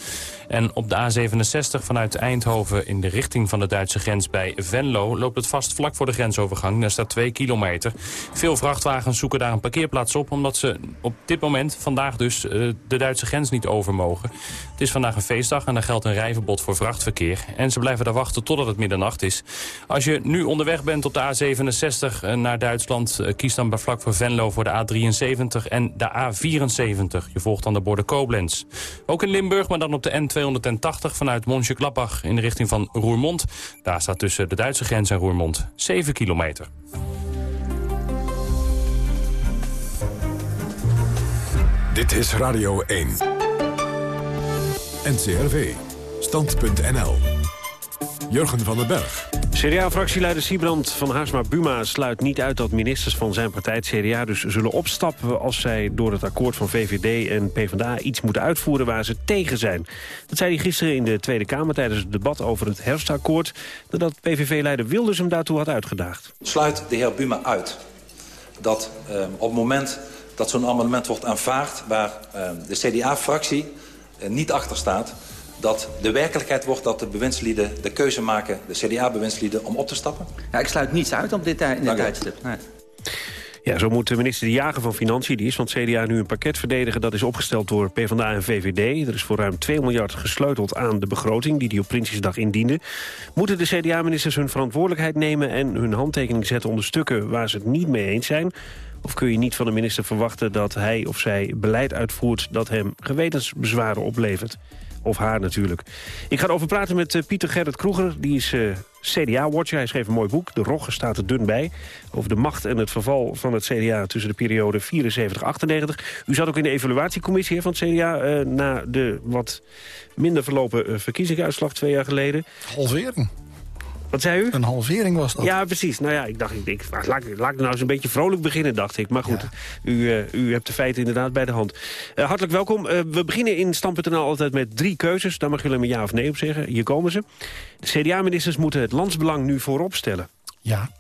En op de A67 vanuit Eindhoven in de richting van de Duitse grens bij Venlo... loopt het vast vlak voor de grensovergang. Daar staat twee kilometer. Veel vrachtwagens zoeken daar een parkeerplaats op... omdat ze op dit moment, vandaag dus, eh, de Duitse grens niet over mogen. Het is vandaag een feestdag en daar geldt een rijverbod voor vrachtverkeer. En ze blijven daar wachten totdat het middernacht is. Als je nu onderweg bent op de A67 eh, naar Duitsland... Eh, kies dan bij vlak voor Venlo voor de A73 en de A74. Je volgt dan de borden Koblenz. Ook in Limburg, maar dan op de N280 vanuit Mönchengladbach... in de richting van Roermond. Daar staat tussen de Duitse grens en Roermond 7 kilometer. Dit is Radio 1. NCRV. Stand.nl. Jurgen van den Berg. CDA-fractieleider Siebrand van Haarsma-Buma sluit niet uit dat ministers van zijn partij het CDA dus zullen opstappen als zij door het akkoord van VVD en PvdA iets moeten uitvoeren waar ze tegen zijn. Dat zei hij gisteren in de Tweede Kamer tijdens het debat over het herfstakkoord nadat PVV-leider Wilders hem daartoe had uitgedaagd. Sluit de heer Buma uit dat eh, op het moment dat zo'n amendement wordt aanvaard waar eh, de CDA-fractie niet achter staat dat de werkelijkheid wordt dat de bewindslieden de keuze maken... de CDA-bewindslieden om op te stappen? Ja, ik sluit niets uit op dit, in dit tijdstip. Nee. Ja, zo moet de minister De Jager van Financiën, die is van het CDA nu een pakket verdedigen. Dat is opgesteld door PvdA en VVD. Er is voor ruim 2 miljard gesleuteld aan de begroting die die op Prinsjesdag indiende. Moeten de CDA-ministers hun verantwoordelijkheid nemen en hun handtekening zetten onder stukken waar ze het niet mee eens zijn? Of kun je niet van de minister verwachten dat hij of zij beleid uitvoert dat hem gewetensbezwaren oplevert? Of haar natuurlijk. Ik ga erover praten met eh, Pieter Gerrit Kroeger. Die is eh, CDA-watcher. Hij schreef een mooi boek. De Rogge staat er dun bij. Over de macht en het verval van het CDA tussen de periode 74-98. U zat ook in de evaluatiecommissie van het CDA... eh, na de wat minder verlopen verkiezingsuitslag twee jaar geleden. Halvering. Wat zei u? Een halvering was dat. Ja, precies. Nou ja, ik dacht, ik, ik, laat, laat ik nou eens een beetje vrolijk beginnen, dacht ik. Maar goed, u, eh, u hebt de feiten inderdaad bij de hand. Eh, hartelijk welkom. Eh, we beginnen in Stam.nl altijd met drie keuzes. Daar mag jullie een ja of nee op zeggen. Hier komen ze. De CDA-ministers moeten het landsbelang nu voorop stellen. Ja.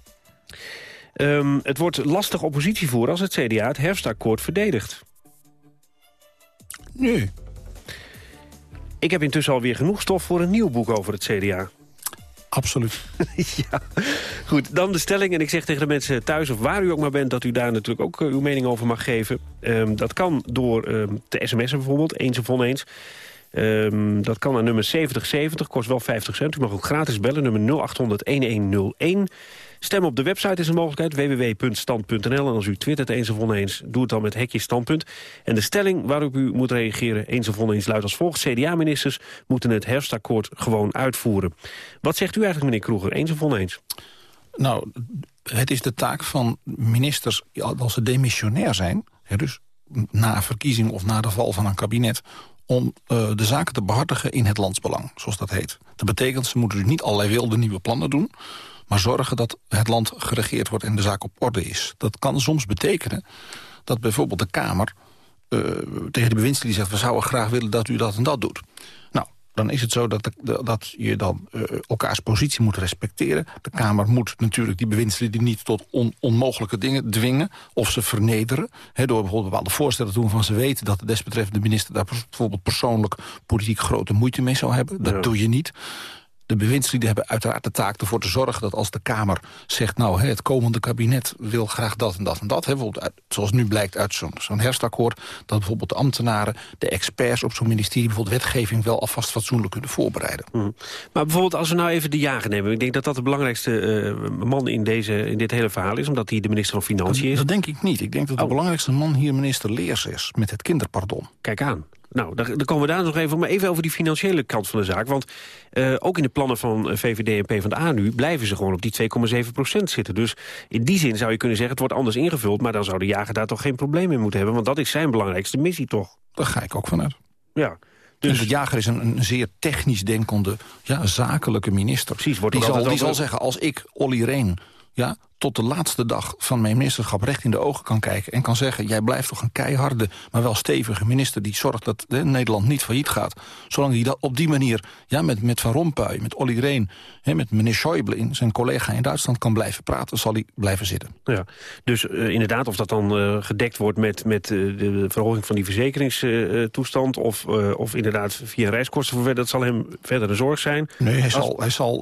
Ehm, het wordt lastig oppositie voeren als het CDA het herfstakkoord verdedigt. Nee. Ik heb intussen alweer genoeg stof voor een nieuw boek over het CDA. Absoluut. <laughs> ja, goed. Dan de stelling. En ik zeg tegen de mensen thuis of waar u ook maar bent... dat u daar natuurlijk ook eh, uw mening over mag geven. Ehm, dat kan door ehm, te sms'en bijvoorbeeld, eens of oneens. Ehm, dat kan aan nummer 7070, kost wel 50 cent. U mag ook gratis bellen, nummer 0800-1101. Stem op de website is een mogelijkheid, www.stand.nl. En als u twittert eens of oneens, doe het dan met hekje standpunt. En de stelling waarop u moet reageren, eens of oneens, luidt als volgt. CDA-ministers moeten het herfstakkoord gewoon uitvoeren. Wat zegt u eigenlijk, meneer Kroeger, eens of oneens? Nou, het is de taak van ministers, als ze demissionair zijn... Dus na verkiezing of na de val van een kabinet... om uh, de zaken te behartigen in het landsbelang, zoals dat heet. Dat betekent, ze moeten dus niet allerlei wilde nieuwe plannen doen... maar zorgen dat het land geregeerd wordt en de zaak op orde is. Dat kan soms betekenen dat bijvoorbeeld de Kamer... Uh, tegen de bewindslieden zegt, we zouden graag willen dat u dat en dat doet. Nou, dan is het zo dat, de, dat je dan uh, elkaars positie moet respecteren. De Kamer moet natuurlijk die bewindslieden niet tot on, onmogelijke dingen dwingen... of ze vernederen, he, door bijvoorbeeld bepaalde voorstellen te doen... van ze weten dat de desbetreffende minister daar bijvoorbeeld persoonlijk... politiek grote moeite mee zou hebben. Dat ja. doe je niet. De bewindslieden hebben uiteraard de taak ervoor te zorgen... dat als de Kamer zegt, nou, het komende kabinet wil graag dat en dat en dat... Hè, bijvoorbeeld zoals nu blijkt uit zo'n herfstakkoord... dat bijvoorbeeld de ambtenaren, de experts op zo'n ministerie... bijvoorbeeld wetgeving wel alvast fatsoenlijk kunnen voorbereiden. Mm. Maar bijvoorbeeld als we nou even de jager nemen... ik denk dat dat de belangrijkste uh, man in, deze, in dit hele verhaal is... omdat hij de minister van Financiën is. Dat denk ik niet. Ik denk dat de oh. belangrijkste man hier minister Leers is... met het kinderpardon. Kijk aan. Nou, dan komen we daar nog even, maar even over die financiële kant van de zaak. Want uh, ook in de plannen van VVD en PvdA nu... blijven ze gewoon op die 2,7 procent zitten. Dus in die zin zou je kunnen zeggen, het wordt anders ingevuld... maar dan zou de jager daar toch geen probleem in moeten hebben... want dat is zijn belangrijkste missie toch? Daar ga ik ook vanuit. Ja. Dus de jager is een, een, zeer technisch denkende, ja, zakelijke minister. Precies, wordt die, zal, die ook... zal zeggen, als ik, Olly Reen... Ja, tot de laatste dag van mijn ministerschap recht in de ogen kan kijken... en kan zeggen, jij blijft toch een keiharde, maar wel stevige minister... die zorgt dat hè, Nederland niet failliet gaat. Zolang hij dat op die manier ja, met, met Van Rompuy, met Olly Reen... Hè, met meneer Schäuble, in zijn collega in Duitsland kan blijven praten... zal hij blijven zitten. Ja, dus uh, inderdaad, of dat dan uh, gedekt wordt met, met uh, de verhoging van die verzekeringstoestand... of, of inderdaad via reiskosten, dat zal hem verder een zorg zijn. Nee, hij Als... zal, hij zal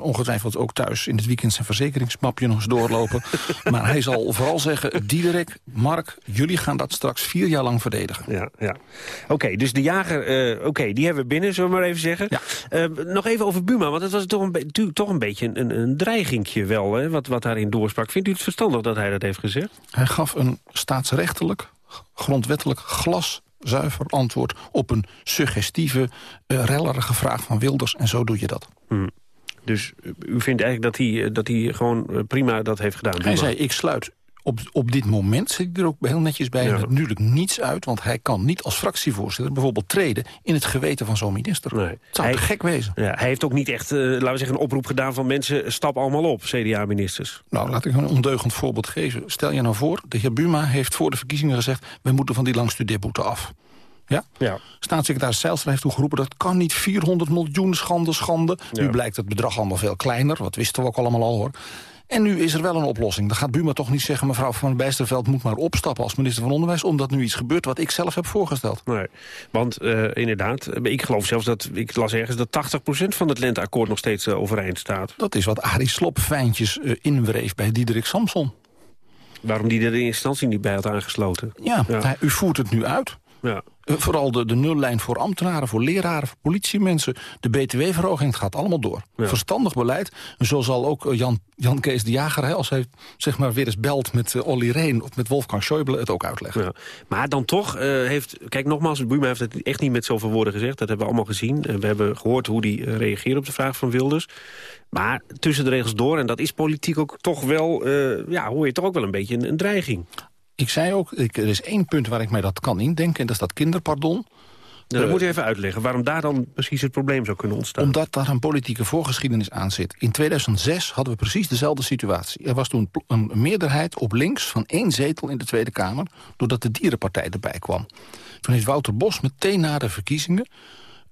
ongetwijfeld ook thuis in het weekend zijn verzekeringsmapje nog eens doorlopen. <laughs> maar hij zal vooral zeggen, Diederik, Mark, jullie gaan dat straks vier jaar lang verdedigen. Ja, ja. Oké, okay, dus de jager, uh, oké, okay, die hebben we binnen, zullen we maar even zeggen. Ja. Uh, nog even over Buma, want het was toch een, toch een beetje een, een dreigingje wel, hè, wat, wat daarin doorsprak. Vindt u het verstandig dat hij dat heeft gezegd? Hij gaf een staatsrechtelijk, grondwettelijk glas zuiver antwoord op een suggestieve, uh, rellerige vraag van Wilders. En zo doe je dat. Hmm. Dus u vindt eigenlijk dat hij, dat hij gewoon prima dat heeft gedaan? Hij zei, ik sluit Op, op dit moment zit hij er ook heel netjes bij Ja. natuurlijk niets uit... want hij kan niet als fractievoorzitter bijvoorbeeld treden... in het geweten van zo'n minister. Het zou te gek wezen. Ja, hij heeft ook niet echt, eh, laten we zeggen, een oproep gedaan van mensen... stap allemaal op, CDA-ministers. Nou, laat ik een ondeugend voorbeeld geven. Stel je nou voor, de heer Buma heeft voor de verkiezingen gezegd... we moeten van die langstudeerboete af. Ja? ja. Staatssecretaris Zijlstra heeft toen geroepen... dat kan niet 400 miljoen, schande, schande. Nu blijkt het bedrag allemaal veel kleiner. Wat wisten we ook allemaal al, hoor. En nu is er wel een oplossing. Dan gaat Buma toch niet zeggen... mevrouw van Bijsterveld moet maar opstappen als minister van Onderwijs... omdat nu iets gebeurt wat ik zelf heb voorgesteld. Nee, want eh, inderdaad, eh, ik geloof zelfs dat, ik las ergens dat 80% van het lenteakkoord nog steeds eh, overeind staat. Dat is wat Arie Slop fijntjes inwreef bij Diederik Samson. Waarom die er in instantie niet bij had aangesloten. Ja, hij- u voert het nu uit. Ja. Eh, Vooral de, de nullijn voor ambtenaren, voor leraren, voor politiemensen. De btw-verhoging, het gaat allemaal door. Ja. Verstandig beleid. Zo zal ook eh, Jan, Jan Kees de Jager, hè, als hij zeg maar weer eens belt met eh, Olly Reen... of met Wolfgang Schäuble, het ook uitleggen. Ja. Maar dan toch heeft... Kijk, nogmaals, Buma heeft het echt niet met zoveel woorden gezegd. Dat hebben we allemaal gezien. We hebben gehoord hoe hij eh, reageert op de vraag van Wilders. Maar tussen de regels door, en dat is politiek ook toch wel... ja, hoor je toch ook wel een beetje een, een dreiging. Ik zei ook, ik, er is één punt waar ik mij dat kan indenken... en dat is dat kinderpardon. dat Eh, moet je even uitleggen. Waarom daar dan precies het probleem zou kunnen ontstaan. Omdat daar een politieke voorgeschiedenis aan zit. In 2006 hadden we precies dezelfde situatie. Er was toen een meerderheid op links van één zetel in de Tweede Kamer... doordat de Dierenpartij erbij kwam. Toen heeft Wouter Bos meteen na de verkiezingen...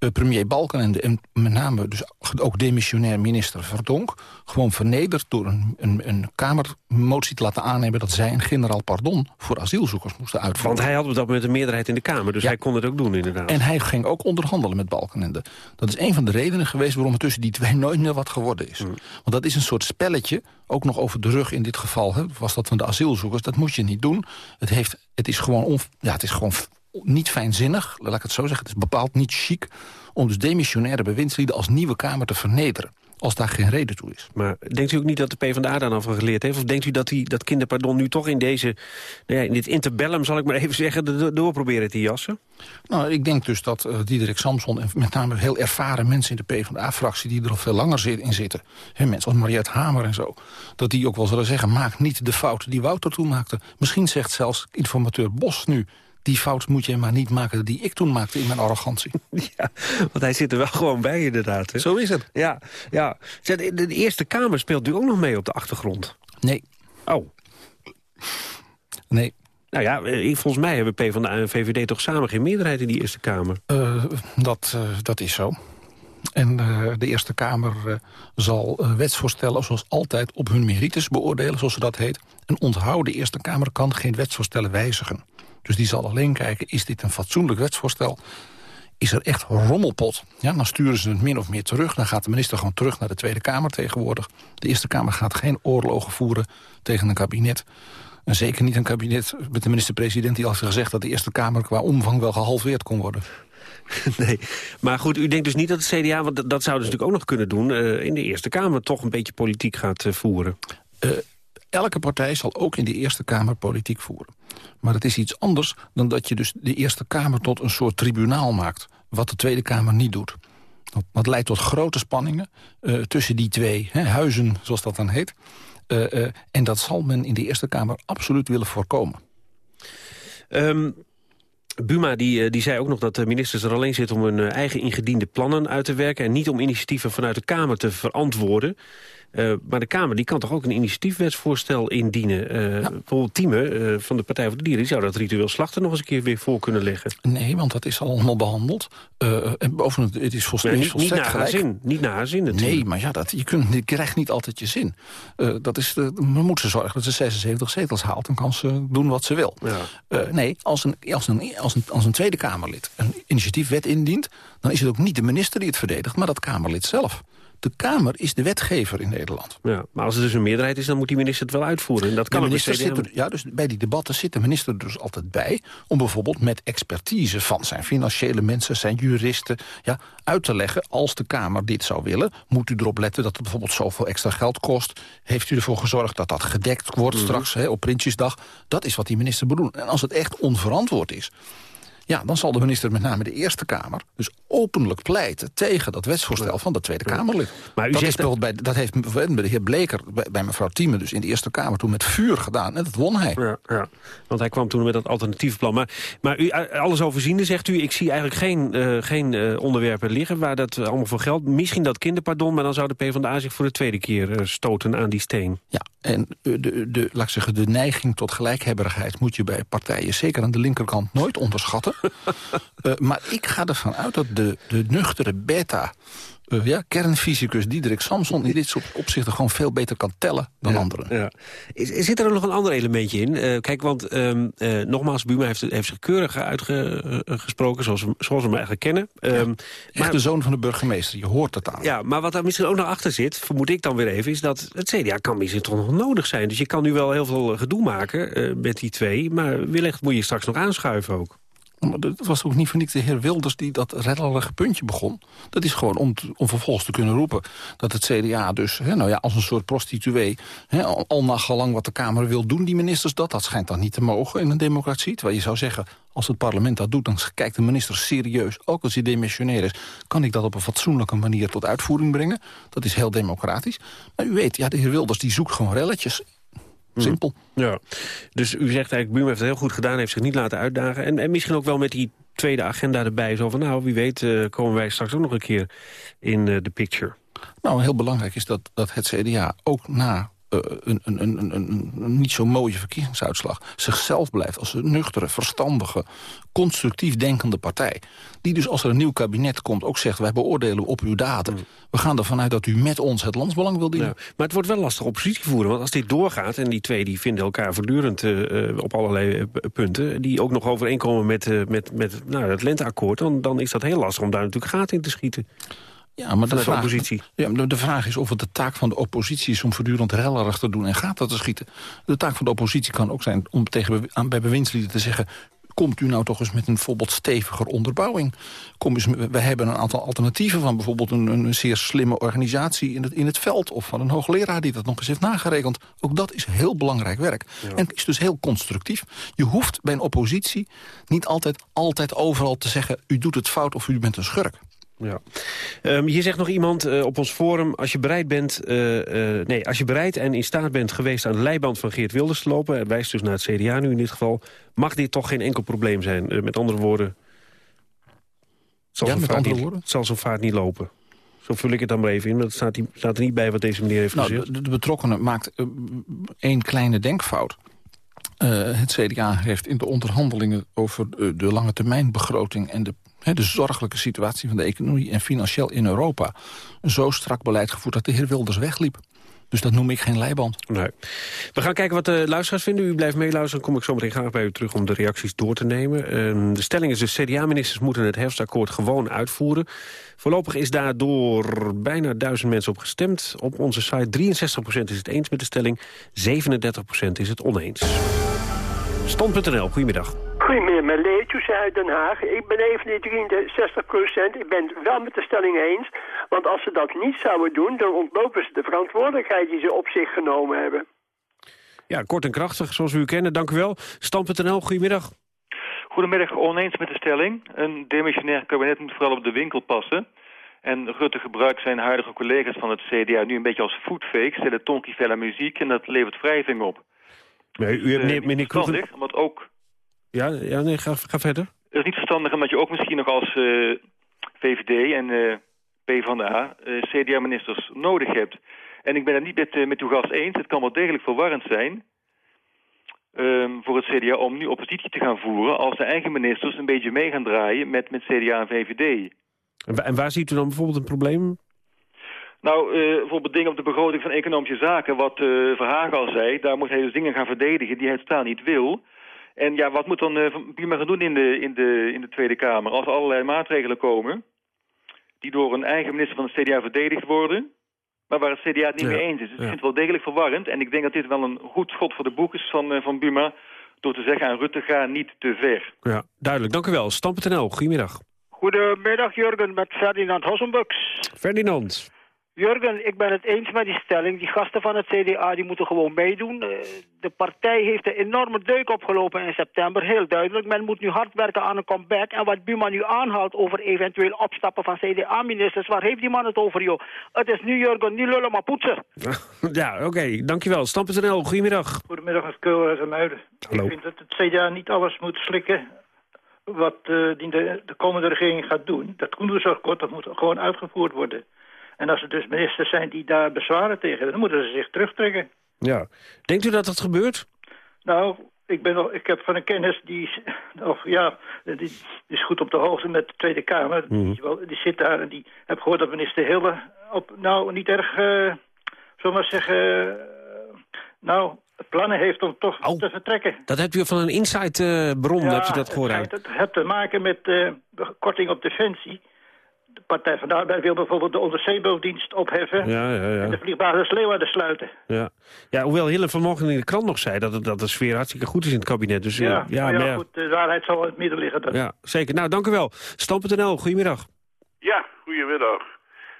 eh, premier Balkenende en met name dus ook demissionair minister Verdonk... gewoon vernederd door een, een, een Kamermotie te laten aannemen... dat zij een generaal pardon voor asielzoekers moesten uitvoeren. Want hij had op dat moment een meederheid in de Kamer, dus Ja. hij kon het ook doen inderdaad. En hij ging ook onderhandelen met Balkenende. Dat is een van de redenen geweest waarom er tussen die twee nooit meer wat geworden is. Want dat is een soort spelletje, ook nog over de rug in dit geval... Hè, was dat van de asielzoekers, dat moet je niet doen. Het, heeft, het is gewoon, on, ja, het is gewoon niet fijnzinnig, laat ik het zo zeggen. Het is bepaald niet chic om dus demissionaire bewindslieden... als nieuwe Kamer te vernederen, als daar geen reden toe is. Maar denkt u ook niet dat de PvdA daar dan van geleerd heeft? Of denkt u dat die, dat kinderpardon nu toch in deze... Nou ja, in dit interbellum, zal ik maar even zeggen, er door proberen te jassen? Nou, ik denk dus dat eh, Diederik Samson en met name heel ervaren mensen in de PvdA-fractie... die er al veel langer zit- in zitten, hè, mensen als Mariette Hamer en zo... dat die ook wel zullen zeggen, maak niet de fout die Wouter toen maakte. Misschien zegt zelfs informateur Bos nu... die fout moet je maar niet maken die ik toen maakte in mijn arrogantie. <laughs> Ja, want hij zit er wel gewoon bij inderdaad. Hè? Zo is het. Ja, ja. De, de Eerste Kamer speelt nu ook nog mee op de achtergrond. Nee. Oh. Nee. Nou ja, eh, volgens mij hebben PvdA en VVD toch samen geen meerderheid in die Eerste Kamer. Eh, dat, eh, dat is zo. En de Eerste Kamer zal wetsvoorstellen zoals altijd op hun merites beoordelen, zoals ze dat heet. En onthoud, de Eerste Kamer kan geen wetsvoorstellen wijzigen. Dus die zal alleen kijken, is dit een fatsoenlijk wetsvoorstel? Is er echt rommelpot? Ja, dan sturen ze het min of meer terug. Dan gaat de minister gewoon terug naar de Tweede Kamer tegenwoordig. De Eerste Kamer gaat geen oorlogen voeren tegen een kabinet. En zeker niet een kabinet met de minister-president die al heeft gezegd... dat de Eerste Kamer qua omvang wel gehalveerd kon worden. <laughs> Nee, maar goed, u denkt dus niet dat het CDA, want dat, dat zouden ze natuurlijk ook nog kunnen doen... eh, in de Eerste Kamer toch een beetje politiek gaat eh, voeren. Eh, elke partij zal ook in de Eerste Kamer politiek voeren. Maar het is iets anders dan dat je dus de Eerste Kamer tot een soort tribunaal maakt. Wat de Tweede Kamer niet doet. Dat, leidt tot grote spanningen eh, tussen die twee hè, huizen, zoals dat dan heet. Eh, eh, en dat zal men in de Eerste Kamer absoluut willen voorkomen. Ehm, Buma die, die zei ook nog dat de ministers er alleen zitten... om hun eigen ingediende plannen uit te werken... en niet om initiatieven vanuit de Kamer te verantwoorden. Eh, maar de Kamer die kan toch ook een initiatiefwetsvoorstel indienen? Eh, Bijvoorbeeld Tieme eh, van de Partij voor de Dieren... die zou dat ritueel slachten nog eens een keer weer voor kunnen leggen. Nee, want dat is al allemaal behandeld. Eh, en bovendien, het is volstrekt, Ja, niet, niet naar haar zin. Niet naar haar zin natuurlijk. Nee, maar ja, dat, je, kunt, je krijgt niet altijd je zin. Dat is de, we moeten zorgen dat ze 76 zetels haalt. Dan kan ze doen wat ze wil. Nee, als een, als, een, als, een, als een Tweede Kamerlid een initiatiefwet indient... dan is het ook niet de minister die het verdedigt, maar dat Kamerlid zelf. De Kamer is de wetgever in Nederland. Ja, maar als er dus een meerderheid is, dan moet die minister het wel uitvoeren. En dat kan de minister zit er, ja, dus bij die debatten zit de minister dus altijd bij... om bijvoorbeeld met expertise van zijn financiële mensen, zijn juristen... Ja, uit te leggen, als de Kamer dit zou willen... moet u erop letten dat het bijvoorbeeld zoveel extra geld kost. Heeft u ervoor gezorgd dat dat gedekt wordt Mhm. straks hè, op Prinsjesdag? Dat is wat die minister bedoelt. En als het echt onverantwoord is... Ja, dan zal de minister met name de Eerste Kamer... dus openlijk pleiten tegen dat wetsvoorstel van de Tweede Kamerlid. Maar u dat, zegt is bij, dat heeft de heer Bleker bij, mevrouw Thieme... dus in de Eerste Kamer toen met vuur gedaan. En dat won hij. Ja, ja. want hij kwam toen met dat alternatieve plan. Maar, maar u, alles overziende zegt u... ik zie eigenlijk geen, uh, geen uh, onderwerpen liggen waar dat allemaal voor geldt. Misschien dat kinderpardon, maar dan zou de PvdA zich voor de tweede keer uh, stoten aan die steen. Ja, en de, de, laat ik zeggen, de neiging tot gelijkhebberigheid... moet je bij partijen, zeker aan de linkerkant, nooit onderschatten. Uh, <laughs> maar ik ga ervan uit dat de, de nuchtere beta uh, ja, kernfysicus Diederik Samson in dit soort opzichten gewoon veel beter kan tellen dan anderen. Ja. Is, zit er nog een ander elementje in? Uh, kijk, want um, uh, nogmaals, Buma heeft, heeft zich keurig uitgesproken, zoals, we, zoals we hem eigenlijk kennen. Um, ja, maar de zoon van de burgemeester, je hoort het aan. Ja, maar wat daar misschien ook nog achter zit, vermoed ik dan weer even... is dat het CDA kan misschien toch nog nodig zijn. Dus je kan nu wel heel veel gedoe maken met die twee... maar wellicht moet je straks nog aanschuiven ook. Dat was ook niet voor niks de heer Wilders die dat reddelige puntje begon. Dat is gewoon om, om vervolgens te kunnen roepen dat het CDA dus hè, nou ja, als een soort prostituee... Hè, al, al nagelang wat de Kamer wil doen, die ministers, dat, dat schijnt dan niet te mogen in een democratie. Terwijl je zou zeggen, als het parlement dat doet, dan kijkt de minister serieus. Ook als hij demissionair is, kan ik dat op een fatsoenlijke manier tot uitvoering brengen. Dat is heel democratisch. Maar u weet, ja, de heer Wilders die zoekt gewoon relletjes. Simpel. Ja, dus u zegt eigenlijk, Buma heeft het heel goed gedaan... heeft zich niet laten uitdagen. En, en misschien ook wel met die tweede agenda erbij. Zo van, nou, wie weet uh, komen wij straks ook nog een keer in uh, de picture. Nou, heel belangrijk is dat, dat het CDA ook na eh, een, een, een, een, niet zo mooie verkiezingsuitslag... zichzelf blijft als een nuchtere, verstandige, constructief denkende partij. Die dus als er een nieuw kabinet komt ook zegt... wij beoordelen op uw daden. Mm. We gaan ervan uit dat u met ons het landsbelang wil dienen. maar het wordt wel lastig oppositie voeren. Want als dit doorgaat, en die twee die vinden elkaar voortdurend... Uh, op allerlei punten, die ook nog overeenkomen met, uh, met, met nou, het lenteakkoord... Dan, dan is dat heel lastig om daar natuurlijk gaten in te schieten. Ja, maar de vraag, oppositie. Ja, de vraag is of het de taak van de oppositie is... om voortdurend rellerig te doen en gaten te schieten. De taak van de oppositie kan ook zijn om tegen, aan, bij bewindslieden te zeggen... komt u nou toch eens met een bijvoorbeeld steviger onderbouwing. Kom eens, we hebben een aantal alternatieven van bijvoorbeeld een, een zeer slimme organisatie in het, in het veld... of van een hoogleraar die dat nog eens heeft nagerekend. Ook dat is heel belangrijk werk. En is dus heel constructief. Je hoeft bij een oppositie niet altijd, altijd overal te zeggen... u doet het fout of u bent een schurk. Ja. Um, hier zegt nog iemand uh, op ons forum... als je bereid bent, uh, uh, nee, als je bereid en in staat bent geweest... aan de leiband van Geert Wilders te lopen... en wijst dus naar het CDA nu in dit geval... mag dit toch geen enkel probleem zijn? met andere woorden... Zal ja, met andere niet, woorden? zal zo'n vaart niet lopen. Zo vul ik het dan maar even in. Dat staat, die, staat er niet bij wat deze meneer heeft nou, gezegd. De, de betrokkenen maakt één kleine denkfout. Het CDA heeft in de onderhandelingen over de lange termijn begroting... en de de zorgelijke situatie van de economie en financieel in Europa... zo strak beleid gevoerd dat de heer Wilders wegliep. Dus dat noem ik geen leiband. Nee. We gaan kijken wat de luisteraars vinden. U blijft meeluisteren, dan kom ik zo meteen graag bij u terug om de reacties door te nemen. Ehm, de stelling is dus, CDA-ministers moeten het herfstakkoord gewoon uitvoeren. Voorlopig is daar door bijna duizend mensen op gestemd. Op onze site 63% is het eens met de stelling, 37% is het oneens. Stand.nl, goedemiddag. Leetjes uit Den Haag. Ik ben even die 63 procent. Ik ben het wel met de stelling eens. Want als ze dat niet zouden doen, dan ontlopen ze de verantwoordelijkheid die ze op zich genomen hebben. Ja, kort en krachtig, zoals we u kennen. Dank u wel. Stand.nl, goedemiddag. Goedemiddag, oneens met de stelling. Een demissionair kabinet moet vooral op de winkel passen. En Rutte gebruikt zijn huidige collega's van het CDA nu een beetje als foodfake. Stellen tonkivella muziek en dat levert wrijving op. Nee, u hebt meneer, meneer Kroeger... Omdat ook ja, ja nee, ga, ga verder. Het is niet verstandig omdat je ook misschien nog als uh, eh, VVD en uh, eh, PvdA uh, eh, CDA-ministers nodig hebt. En ik ben het niet met, met uw gast eens. Het kan wel degelijk verwarrend zijn um, voor het CDA om nu oppositie te gaan voeren... als de eigen ministers een beetje mee gaan draaien met, met CDA en VVD. En waar ziet u dan bijvoorbeeld een probleem? Nou, bijvoorbeeld dingen op de begroting van economische zaken, wat Verhagen al zei, daar moet hij dus dingen gaan verdedigen die hij het staan niet wil. En ja, wat moet dan uh, Buma gaan doen in de, in, de, in de Tweede Kamer? Als er allerlei maatregelen komen die door een eigen minister van het CDA verdedigd worden... maar waar het CDA het niet mee eens is. Dus ik vind het wel degelijk verwarrend. En ik denk dat dit wel een goed schot voor de boek is van, uh, van Buma... door te zeggen aan Rutte, ga niet te ver. Ja, duidelijk. Dank u wel. Stam.nl, goedemiddag. Goedemiddag Jurgen, met Ferdinand Hossenbux. Ferdinand. Jurgen, ik ben het eens met die stelling. Die gasten van het CDA die moeten gewoon meedoen. Eh, de partij heeft een enorme deuk opgelopen in september, heel duidelijk. Men moet nu hard werken aan een comeback. En wat Buma nu aanhaalt over eventueel opstappen van CDA-ministers... waar heeft die man het over, joh? Het is nu, Jurgen, niet lullen, maar poetsen. <laughs> Ja, oké, dankjewel. Stam.nl, goedemiddag. Goedemiddag, het Keul en Muiden. Hallo. Ik vind dat het CDA niet alles moet slikken wat eh, die de, de komende regering gaat doen. Dat Koenderzorgkort, dat moet gewoon uitgevoerd worden. En als er dus ministers zijn die daar bezwaren tegen hebben... dan moeten ze zich terugtrekken. Ja. Denkt u dat dat gebeurt? Nou, ik, ben nog, ik heb van een kennis die, of, ja, die, is goed op de hoogte met de Tweede Kamer. Mhm. die, wel- die zit daar en die heb gehoord dat minister Hille op, nou, niet erg, eh zullen we maar zeggen, eh, nou, plannen heeft om toch te vertrekken. Dat hebt u van een inside eh, bron, hebt u dat gehoord? het, het heeft te maken met eh, korting op defensie. De Partij van de Arbeid wil bijvoorbeeld de onderzeebootdienst opheffen... Ja, ja, ja. en de vliegbasis Leeuwarden sluiten. Ja. ja, hoewel Hille vanmorgen in de krant nog zei dat, het, dat de sfeer hartstikke goed is in het kabinet. Dus, eh, Ja, ja, maar ja, maar ja, goed, de waarheid zal in het midden liggen. Dan. ja, zeker. Nou, dank u wel. Stam.nl, goedemiddag. Ja, goedemiddag.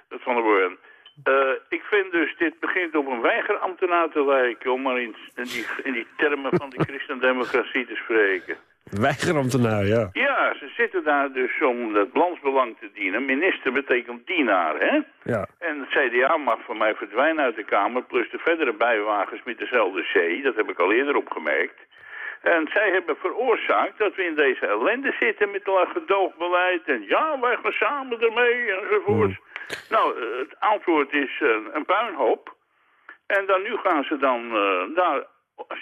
Dat van der Boorn. Eh, ik vind dus, dit begint op een weigerambtenaar te lijken... om maar in, in, die, in die termen van de <laughs> christendemocratie te spreken. Weigerambtenaar, ja. Ja, ze zitten daar dus om het landsbelang te dienen. Minister betekent dienaar, hè? Ja. En het CDA mag voor mij verdwijnen uit de Kamer... plus de verdere bijwagens met dezelfde C. Dat heb ik al eerder opgemerkt. En zij hebben veroorzaakt dat we in deze ellende zitten met dat gedoogbeleid. En ja, wij gaan samen ermee enzovoort. Nou, eh, het antwoord is eh, een puinhoop. En dan nu gaan ze dan eh, daar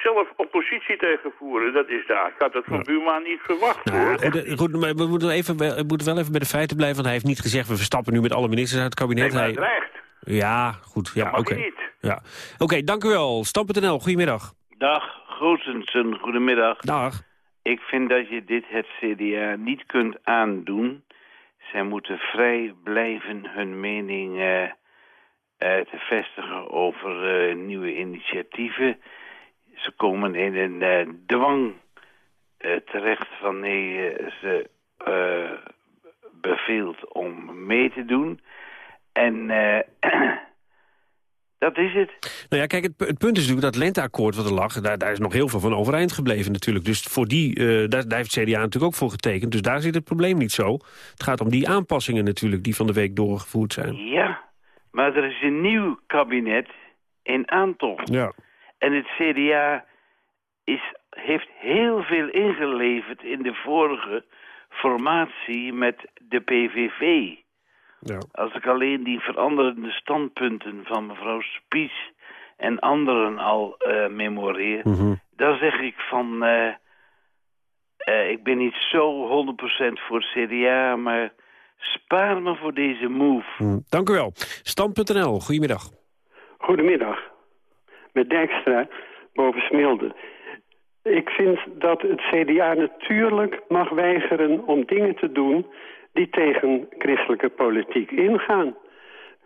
zelf oppositie tegen voeren. Dat is daar. Ik had dat van Buma niet verwacht, hoor. Nou, goed, eh, goed, maar we moeten, even, we moeten wel even bij de feiten blijven. Want hij heeft niet gezegd, we verstappen nu met alle ministers uit het kabinet. Nee, hij, het dreigt. Ja, goed. Ja, mag oké. niet. Ja. Oké, dank u wel. Stam.nl, goedemiddag. Dag, Goosensen, goedemiddag. Dag. Ik vind dat je dit het CDA niet kunt aandoen. Zij moeten vrij blijven hun mening eh, eh, te vestigen over eh, nieuwe initiatieven. Ze komen in een eh, dwang eh, terecht wanneer ze eh, beveelt om mee te doen. En <clears throat> dat is het. Nou ja, kijk, het, pu- het punt is natuurlijk dat lenteakkoord wat er lag... Daar, daar is nog heel veel van overeind gebleven natuurlijk. Dus voor die, daar, daar heeft het CDA natuurlijk ook voor getekend. Dus daar zit het probleem niet zo. Het gaat om die aanpassingen natuurlijk die van de week doorgevoerd zijn. Ja, maar er is een nieuw kabinet in aantocht. Ja. En het CDA is, heeft heel veel ingeleverd in de vorige formatie met de PVV. Ja. Als ik alleen die veranderende standpunten van mevrouw Spies en anderen al eh, memoreer... Mhm. dan zeg ik van... eh, eh, ik ben niet zo 100% voor het CDA, maar spaar me voor deze move. Hm, Dank u wel. Stam.nl, goedemiddag. Goedemiddag. Met Dijkstra boven Smilde. Ik vind dat het CDA natuurlijk mag weigeren om dingen te doen die tegen christelijke politiek ingaan.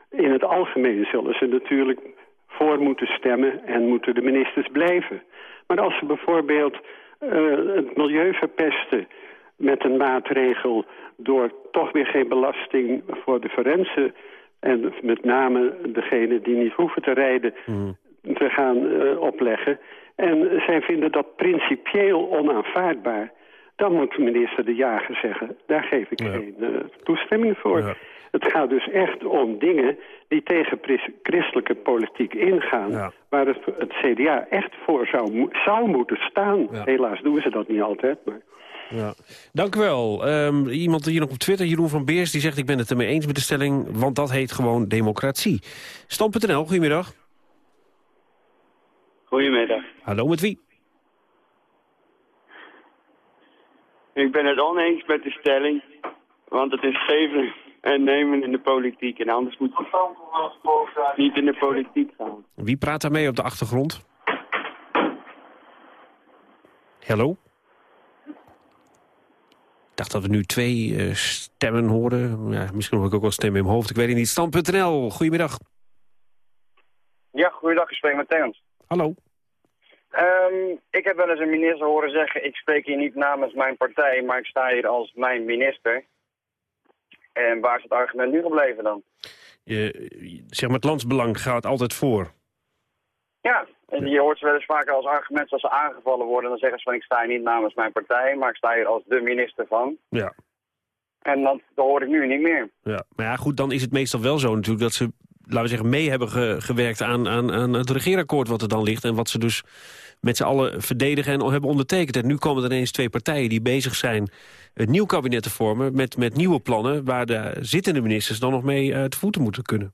In het algemeen zullen ze natuurlijk voor moeten stemmen en moeten de ministers blijven. Maar als ze bijvoorbeeld eh, het milieu verpesten met een maatregel door toch weer geen belasting voor de forensen en met name degene die niet hoeven te rijden te gaan eh, opleggen. En zij vinden dat principieel onaanvaardbaar. Dan moet de minister De Jager zeggen, daar geef ik geen eh, toestemming voor. Het gaat dus echt om dingen die tegen christelijke politiek ingaan... waar het, het CDA echt voor zou, zou moeten staan. Helaas doen ze dat niet altijd, maar... Ja. Dank u wel. Ehm, iemand hier nog op Twitter, Jeroen van Beers, die zegt... ik ben het ermee eens met de stelling, want dat heet gewoon democratie. Stam.nl, goedemiddag. Goedemiddag. Hallo, met wie? Ik ben het oneens met de stelling, want het is geven en nemen in de politiek. En anders moet je niet in de politiek gaan. Wie praat daar mee op de achtergrond? Hallo? Ik dacht dat we nu twee eh, stemmen hoorden. Ja, misschien heb ik ook wel stemmen in mijn hoofd. Ik weet het niet. Stam.nl, goedemiddag. Ja, goeiedag, ik spreek met Terrence. Hallo. Ehm, ik heb wel eens een minister horen zeggen, ik spreek hier niet namens mijn partij, maar ik sta hier als mijn minister. En waar is het argument nu gebleven dan? Je, zeg maar, het landsbelang gaat altijd voor. Ja, en je hoort ze wel eens vaker als argument als ze aangevallen worden. Dan zeggen ze van ik sta hier niet namens mijn partij, maar ik sta hier als de minister van. Ja. En dan, dat hoor ik nu niet meer. Ja. Maar ja, goed, dan is het meestal wel zo natuurlijk dat ze, laten we zeggen, mee hebben ge- gewerkt aan, aan, aan het regeerakkoord wat er dan ligt. En wat ze dus met z'n allen verdedigen en hebben ondertekend. En nu komen er ineens twee partijen die bezig zijn een nieuw kabinet te vormen met, met nieuwe plannen waar de zittende ministers dan nog mee uit de voeten moeten kunnen.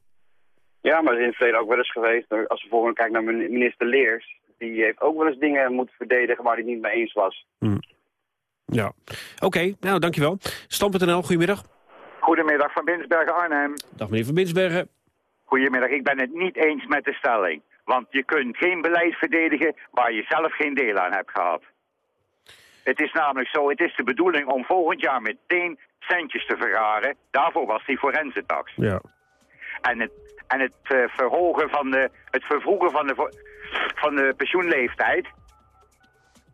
Ja, maar er is in het verleden ook wel eens geweest, als we bijvoorbeeld kijken naar minister Leers, die heeft ook wel eens dingen moeten verdedigen waar hij het niet mee eens was. Hm. Ja, oké, nou dankjewel. Stam.nl, goedemiddag. Goedemiddag, Van Binsbergen Arnhem. Dag meneer Van Binsbergen. Goedemiddag, ik ben het niet eens met de stelling. Want je kunt geen beleid verdedigen waar je zelf geen deel aan hebt gehad. Het is namelijk zo, het is de bedoeling om volgend jaar meteen centjes te vergaren. Daarvoor was die forensentax. Ja. En het, en het eh, verhogen van de, het vervroegen van de, van de pensioenleeftijd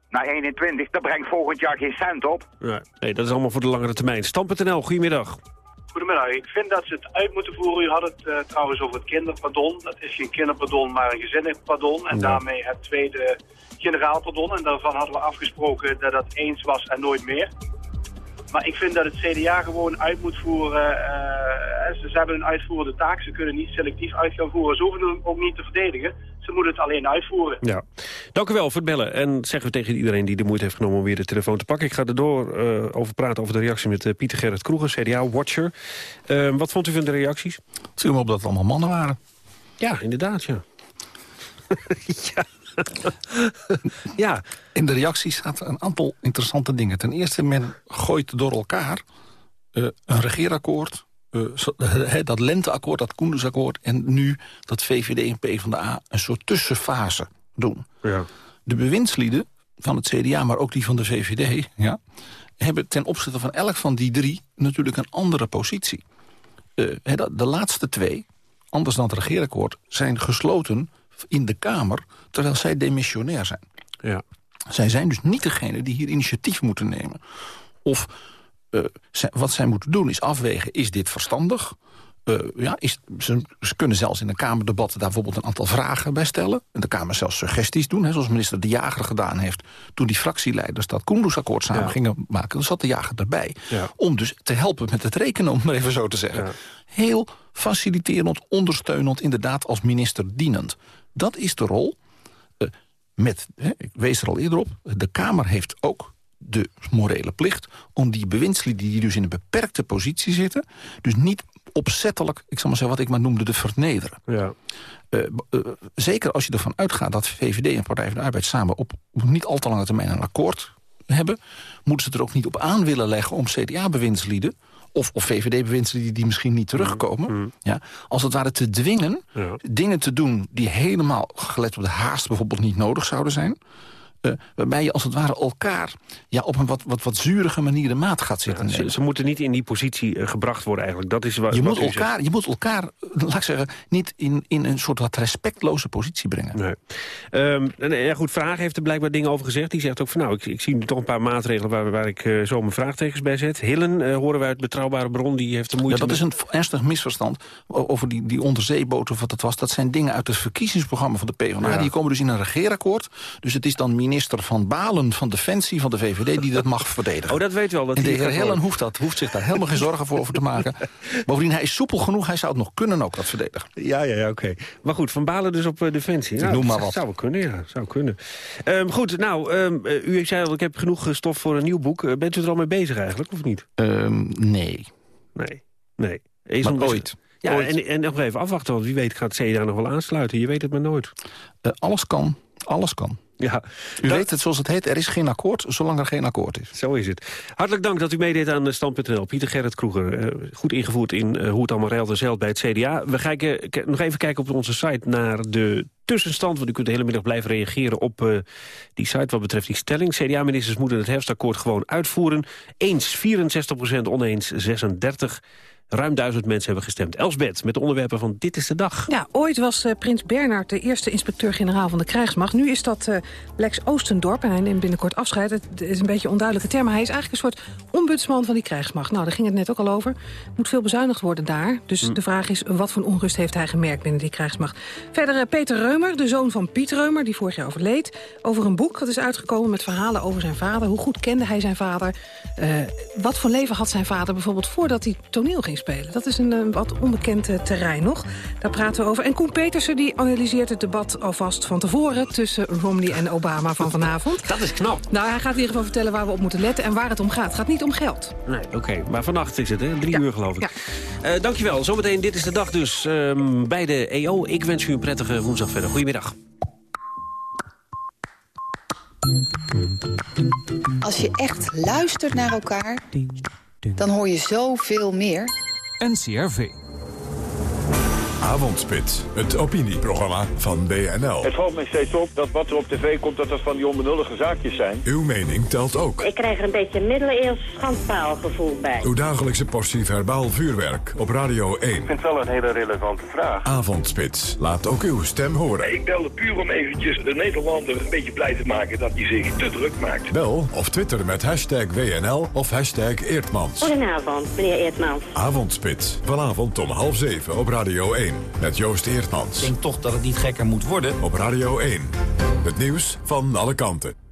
naar 21, dat brengt volgend jaar geen cent op. Ja. Nee, dat is allemaal voor de langere termijn. Stam.nl, goedemiddag. Goedemiddag. Ik vind dat ze het uit moeten voeren. U had het eh, trouwens over het kinderpardon. Dat is geen kinderpardon, maar een gezinnig pardon. En Ja. daarmee het tweede generaal pardon. En daarvan hadden we afgesproken dat dat eens was en nooit meer. Maar ik vind dat het CDA gewoon uit moet voeren. eh, ze, ze hebben een uitvoerende taak. Ze kunnen niet selectief uit gaan voeren. Ze hoeven hem ook niet te verdedigen. Ze moeten het alleen uitvoeren. Ja. Dank u wel voor het bellen. En zeggen we tegen iedereen die de moeite heeft genomen om weer de telefoon te pakken. Ik ga er door eh, over praten over de reactie met eh, Pieter Gerrit Kroeger, CDA-watcher. Eh, wat vond u van de reacties? Het viel me op dat het allemaal mannen waren. Ja, inderdaad, ja. <laughs> ja. <laughs> ja. In de reacties staat een aantal interessante dingen. Ten eerste, men gooit door elkaar eh, een regeerakkoord... eh, <laughs> dat lenteakkoord, dat Koendersakkoord... en nu dat VVD en PvdA een soort tussenfase doen. Ja. De bewindslieden van het CDA, maar ook die van de VVD... <laughs> Ja, hebben ten opzichte van elk van die drie natuurlijk een andere positie. Eh, de laatste twee, anders dan het regeerakkoord... zijn gesloten in de Kamer, terwijl zij demissionair zijn. Ja. Zij zijn dus niet degene die hier initiatief moeten nemen. Of eh, wat zij moeten doen is afwegen, is dit verstandig? Eh, ja, is, ze, ze kunnen zelfs in een Kamerdebat daar bijvoorbeeld een aantal vragen bij stellen. En de Kamer zelfs suggesties doen, hè, zoals minister De Jager gedaan heeft... toen die fractieleiders dat Koendersakkoord samen Ja. gingen maken. Dan zat De Jager erbij. Ja. Om dus te helpen met het rekenen, om maar even zo te zeggen. Heel faciliterend, ondersteunend, inderdaad als minister dienend. Dat is de rol eh, met, hè, ik wees er al eerder op... de Kamer heeft ook de morele plicht om die bewindslieden... die dus in een beperkte positie zitten... dus niet opzettelijk, ik zal maar zeggen wat ik maar noemde, de vernederen. Ja. Eh, eh, zeker als je ervan uitgaat dat VVD en Partij van de Arbeid... samen op niet al te lange termijn een akkoord hebben... moeten ze er ook niet op aan willen leggen om CDA-bewindslieden... of, of VVD-bewindslieden die misschien niet terugkomen... Ja, als het ware te dwingen Ja. dingen te doen die helemaal, gelet op de haast bijvoorbeeld, niet nodig zouden zijn. Eh, waarbij je als het ware elkaar ja, op een wat, wat, wat zurige manier de maat gaat zitten Ze, ze moeten niet in die positie eh, gebracht worden eigenlijk. Dat is wat, Je wat moet, zegt. elkaar, je moet elkaar, eh, laat ik zeggen, niet in, in een soort wat respectloze positie brengen. Nee. En, ja, goed, Vraag heeft er blijkbaar dingen over gezegd. Die zegt ook van nou, ik, ik zie nu toch een paar maatregelen waar, waar ik eh, zo mijn vraagtekens bij zet. Hillen, eh, horen wij uit betrouwbare bron, die heeft de Ja, moeite dat is een ernstig misverstand over die, die onderzeeboot of wat het was. Dat zijn dingen uit het verkiezingsprogramma van de PvdA. Ja. Die komen dus in een regeerakkoord. Dus het is dan minister Van Balen van Defensie van de VVD die dat mag verdedigen. Oh, dat weet wel. Dat en de heer Hellen hoeft, dat, hoeft zich daar helemaal geen zorgen voor over te maken. <laughs> Bovendien, hij is soepel genoeg. Hij zou het nog kunnen ook, dat verdedigen. Ja, ja, ja oké. Maar goed, Van Balen dus op eh, Defensie. Ik Ja, noem maar dat wat. Zou kunnen, ja. Zou kunnen. Ehm, goed, nou, eh, u zei al, ik heb genoeg eh, stof voor een nieuw boek. Bent u er al mee bezig eigenlijk, of niet? Ehm, nee. Nee, nee. Is Maar ooit. Ja, Ooit. En, en nog even afwachten, want wie weet gaat CDA nog wel aansluiten. Je weet het maar nooit. Alles kan. Alles kan. Ja. U weet het zoals het heet. Er is geen akkoord zolang er geen akkoord is. Zo is het. Hartelijk dank dat u meedeed aan eh, Stand.nl. Pieter Gerrit Kroeger, eh, goed ingevoerd in eh, hoe het allemaal reilt en zeilt bij het CDA. We gaan kijken- nog even kijken op onze site naar de tussenstand. Want u kunt de hele middag blijven reageren op die site wat betreft die stelling. CDA-ministers moeten het herfstakkoord gewoon uitvoeren. Eens 64% oneens 36 Ruim duizend mensen hebben gestemd. Elsbeth, met de onderwerpen van Dit is de Dag. Ja, ooit was eh, prins Bernhard de eerste inspecteur-generaal van de krijgsmacht. Nu is dat uh, Lex Oostendorp en hij neemt binnenkort afscheid. Het is een beetje een onduidelijke term, maar hij is eigenlijk een soort ombudsman van die krijgsmacht. Nou, daar ging het net ook al over. Er moet veel bezuinigd worden daar. Dus Hm. de vraag is, wat voor onrust heeft hij gemerkt binnen die krijgsmacht? Verder eh, Peter Reumer, de zoon van Piet Reumer, die vorig jaar overleed. Over een boek dat is uitgekomen met verhalen over zijn vader. Hoe goed kende hij zijn vader? Eh, wat voor leven had zijn vader bijvoorbeeld voordat hij toneel ging spelen? Dat is een eh, wat onbekend eh, terrein nog. Daar praten we over. En Koen Petersen die analyseert het debat alvast van tevoren... tussen Romney en Obama van vanavond. Dat is knap. Nou, hij gaat in ieder geval vertellen waar we op moeten letten... en waar het om gaat. Het gaat niet om geld. Nee, oké. Maar vannacht is het, hè? Drie uur geloof ik. Eh, dankjewel. Zometeen, dit is de dag dus ehm, bij de EO. Ik wens u een prettige woensdag verder. Goedemiddag. Als je echt luistert naar elkaar, dan hoor je zoveel meer. NCRV. Avondspits, het opinieprogramma van BNL. Het valt mij steeds op dat wat er op tv komt, dat dat van die onbenullige zaakjes zijn. Uw mening telt ook. Ik krijg er een beetje een middeleeuws schandpaalgevoel bij. Uw dagelijkse portie verbaal vuurwerk op Radio 1. Ik vind het wel een hele relevante vraag. Avondspits, laat ook uw stem horen. Ik belde puur om eventjes de Nederlander een beetje blij te maken dat hij zich te druk maakt. Bel of twitter met hashtag WNL of hashtag Eertmans. Goedenavond, meneer Eertmans. Avondspits, vanavond om half zeven op Radio 1. Met Joost Eertmans. Ik denk toch dat het niet gekker moet worden. Op Radio 1. Het nieuws van alle kanten.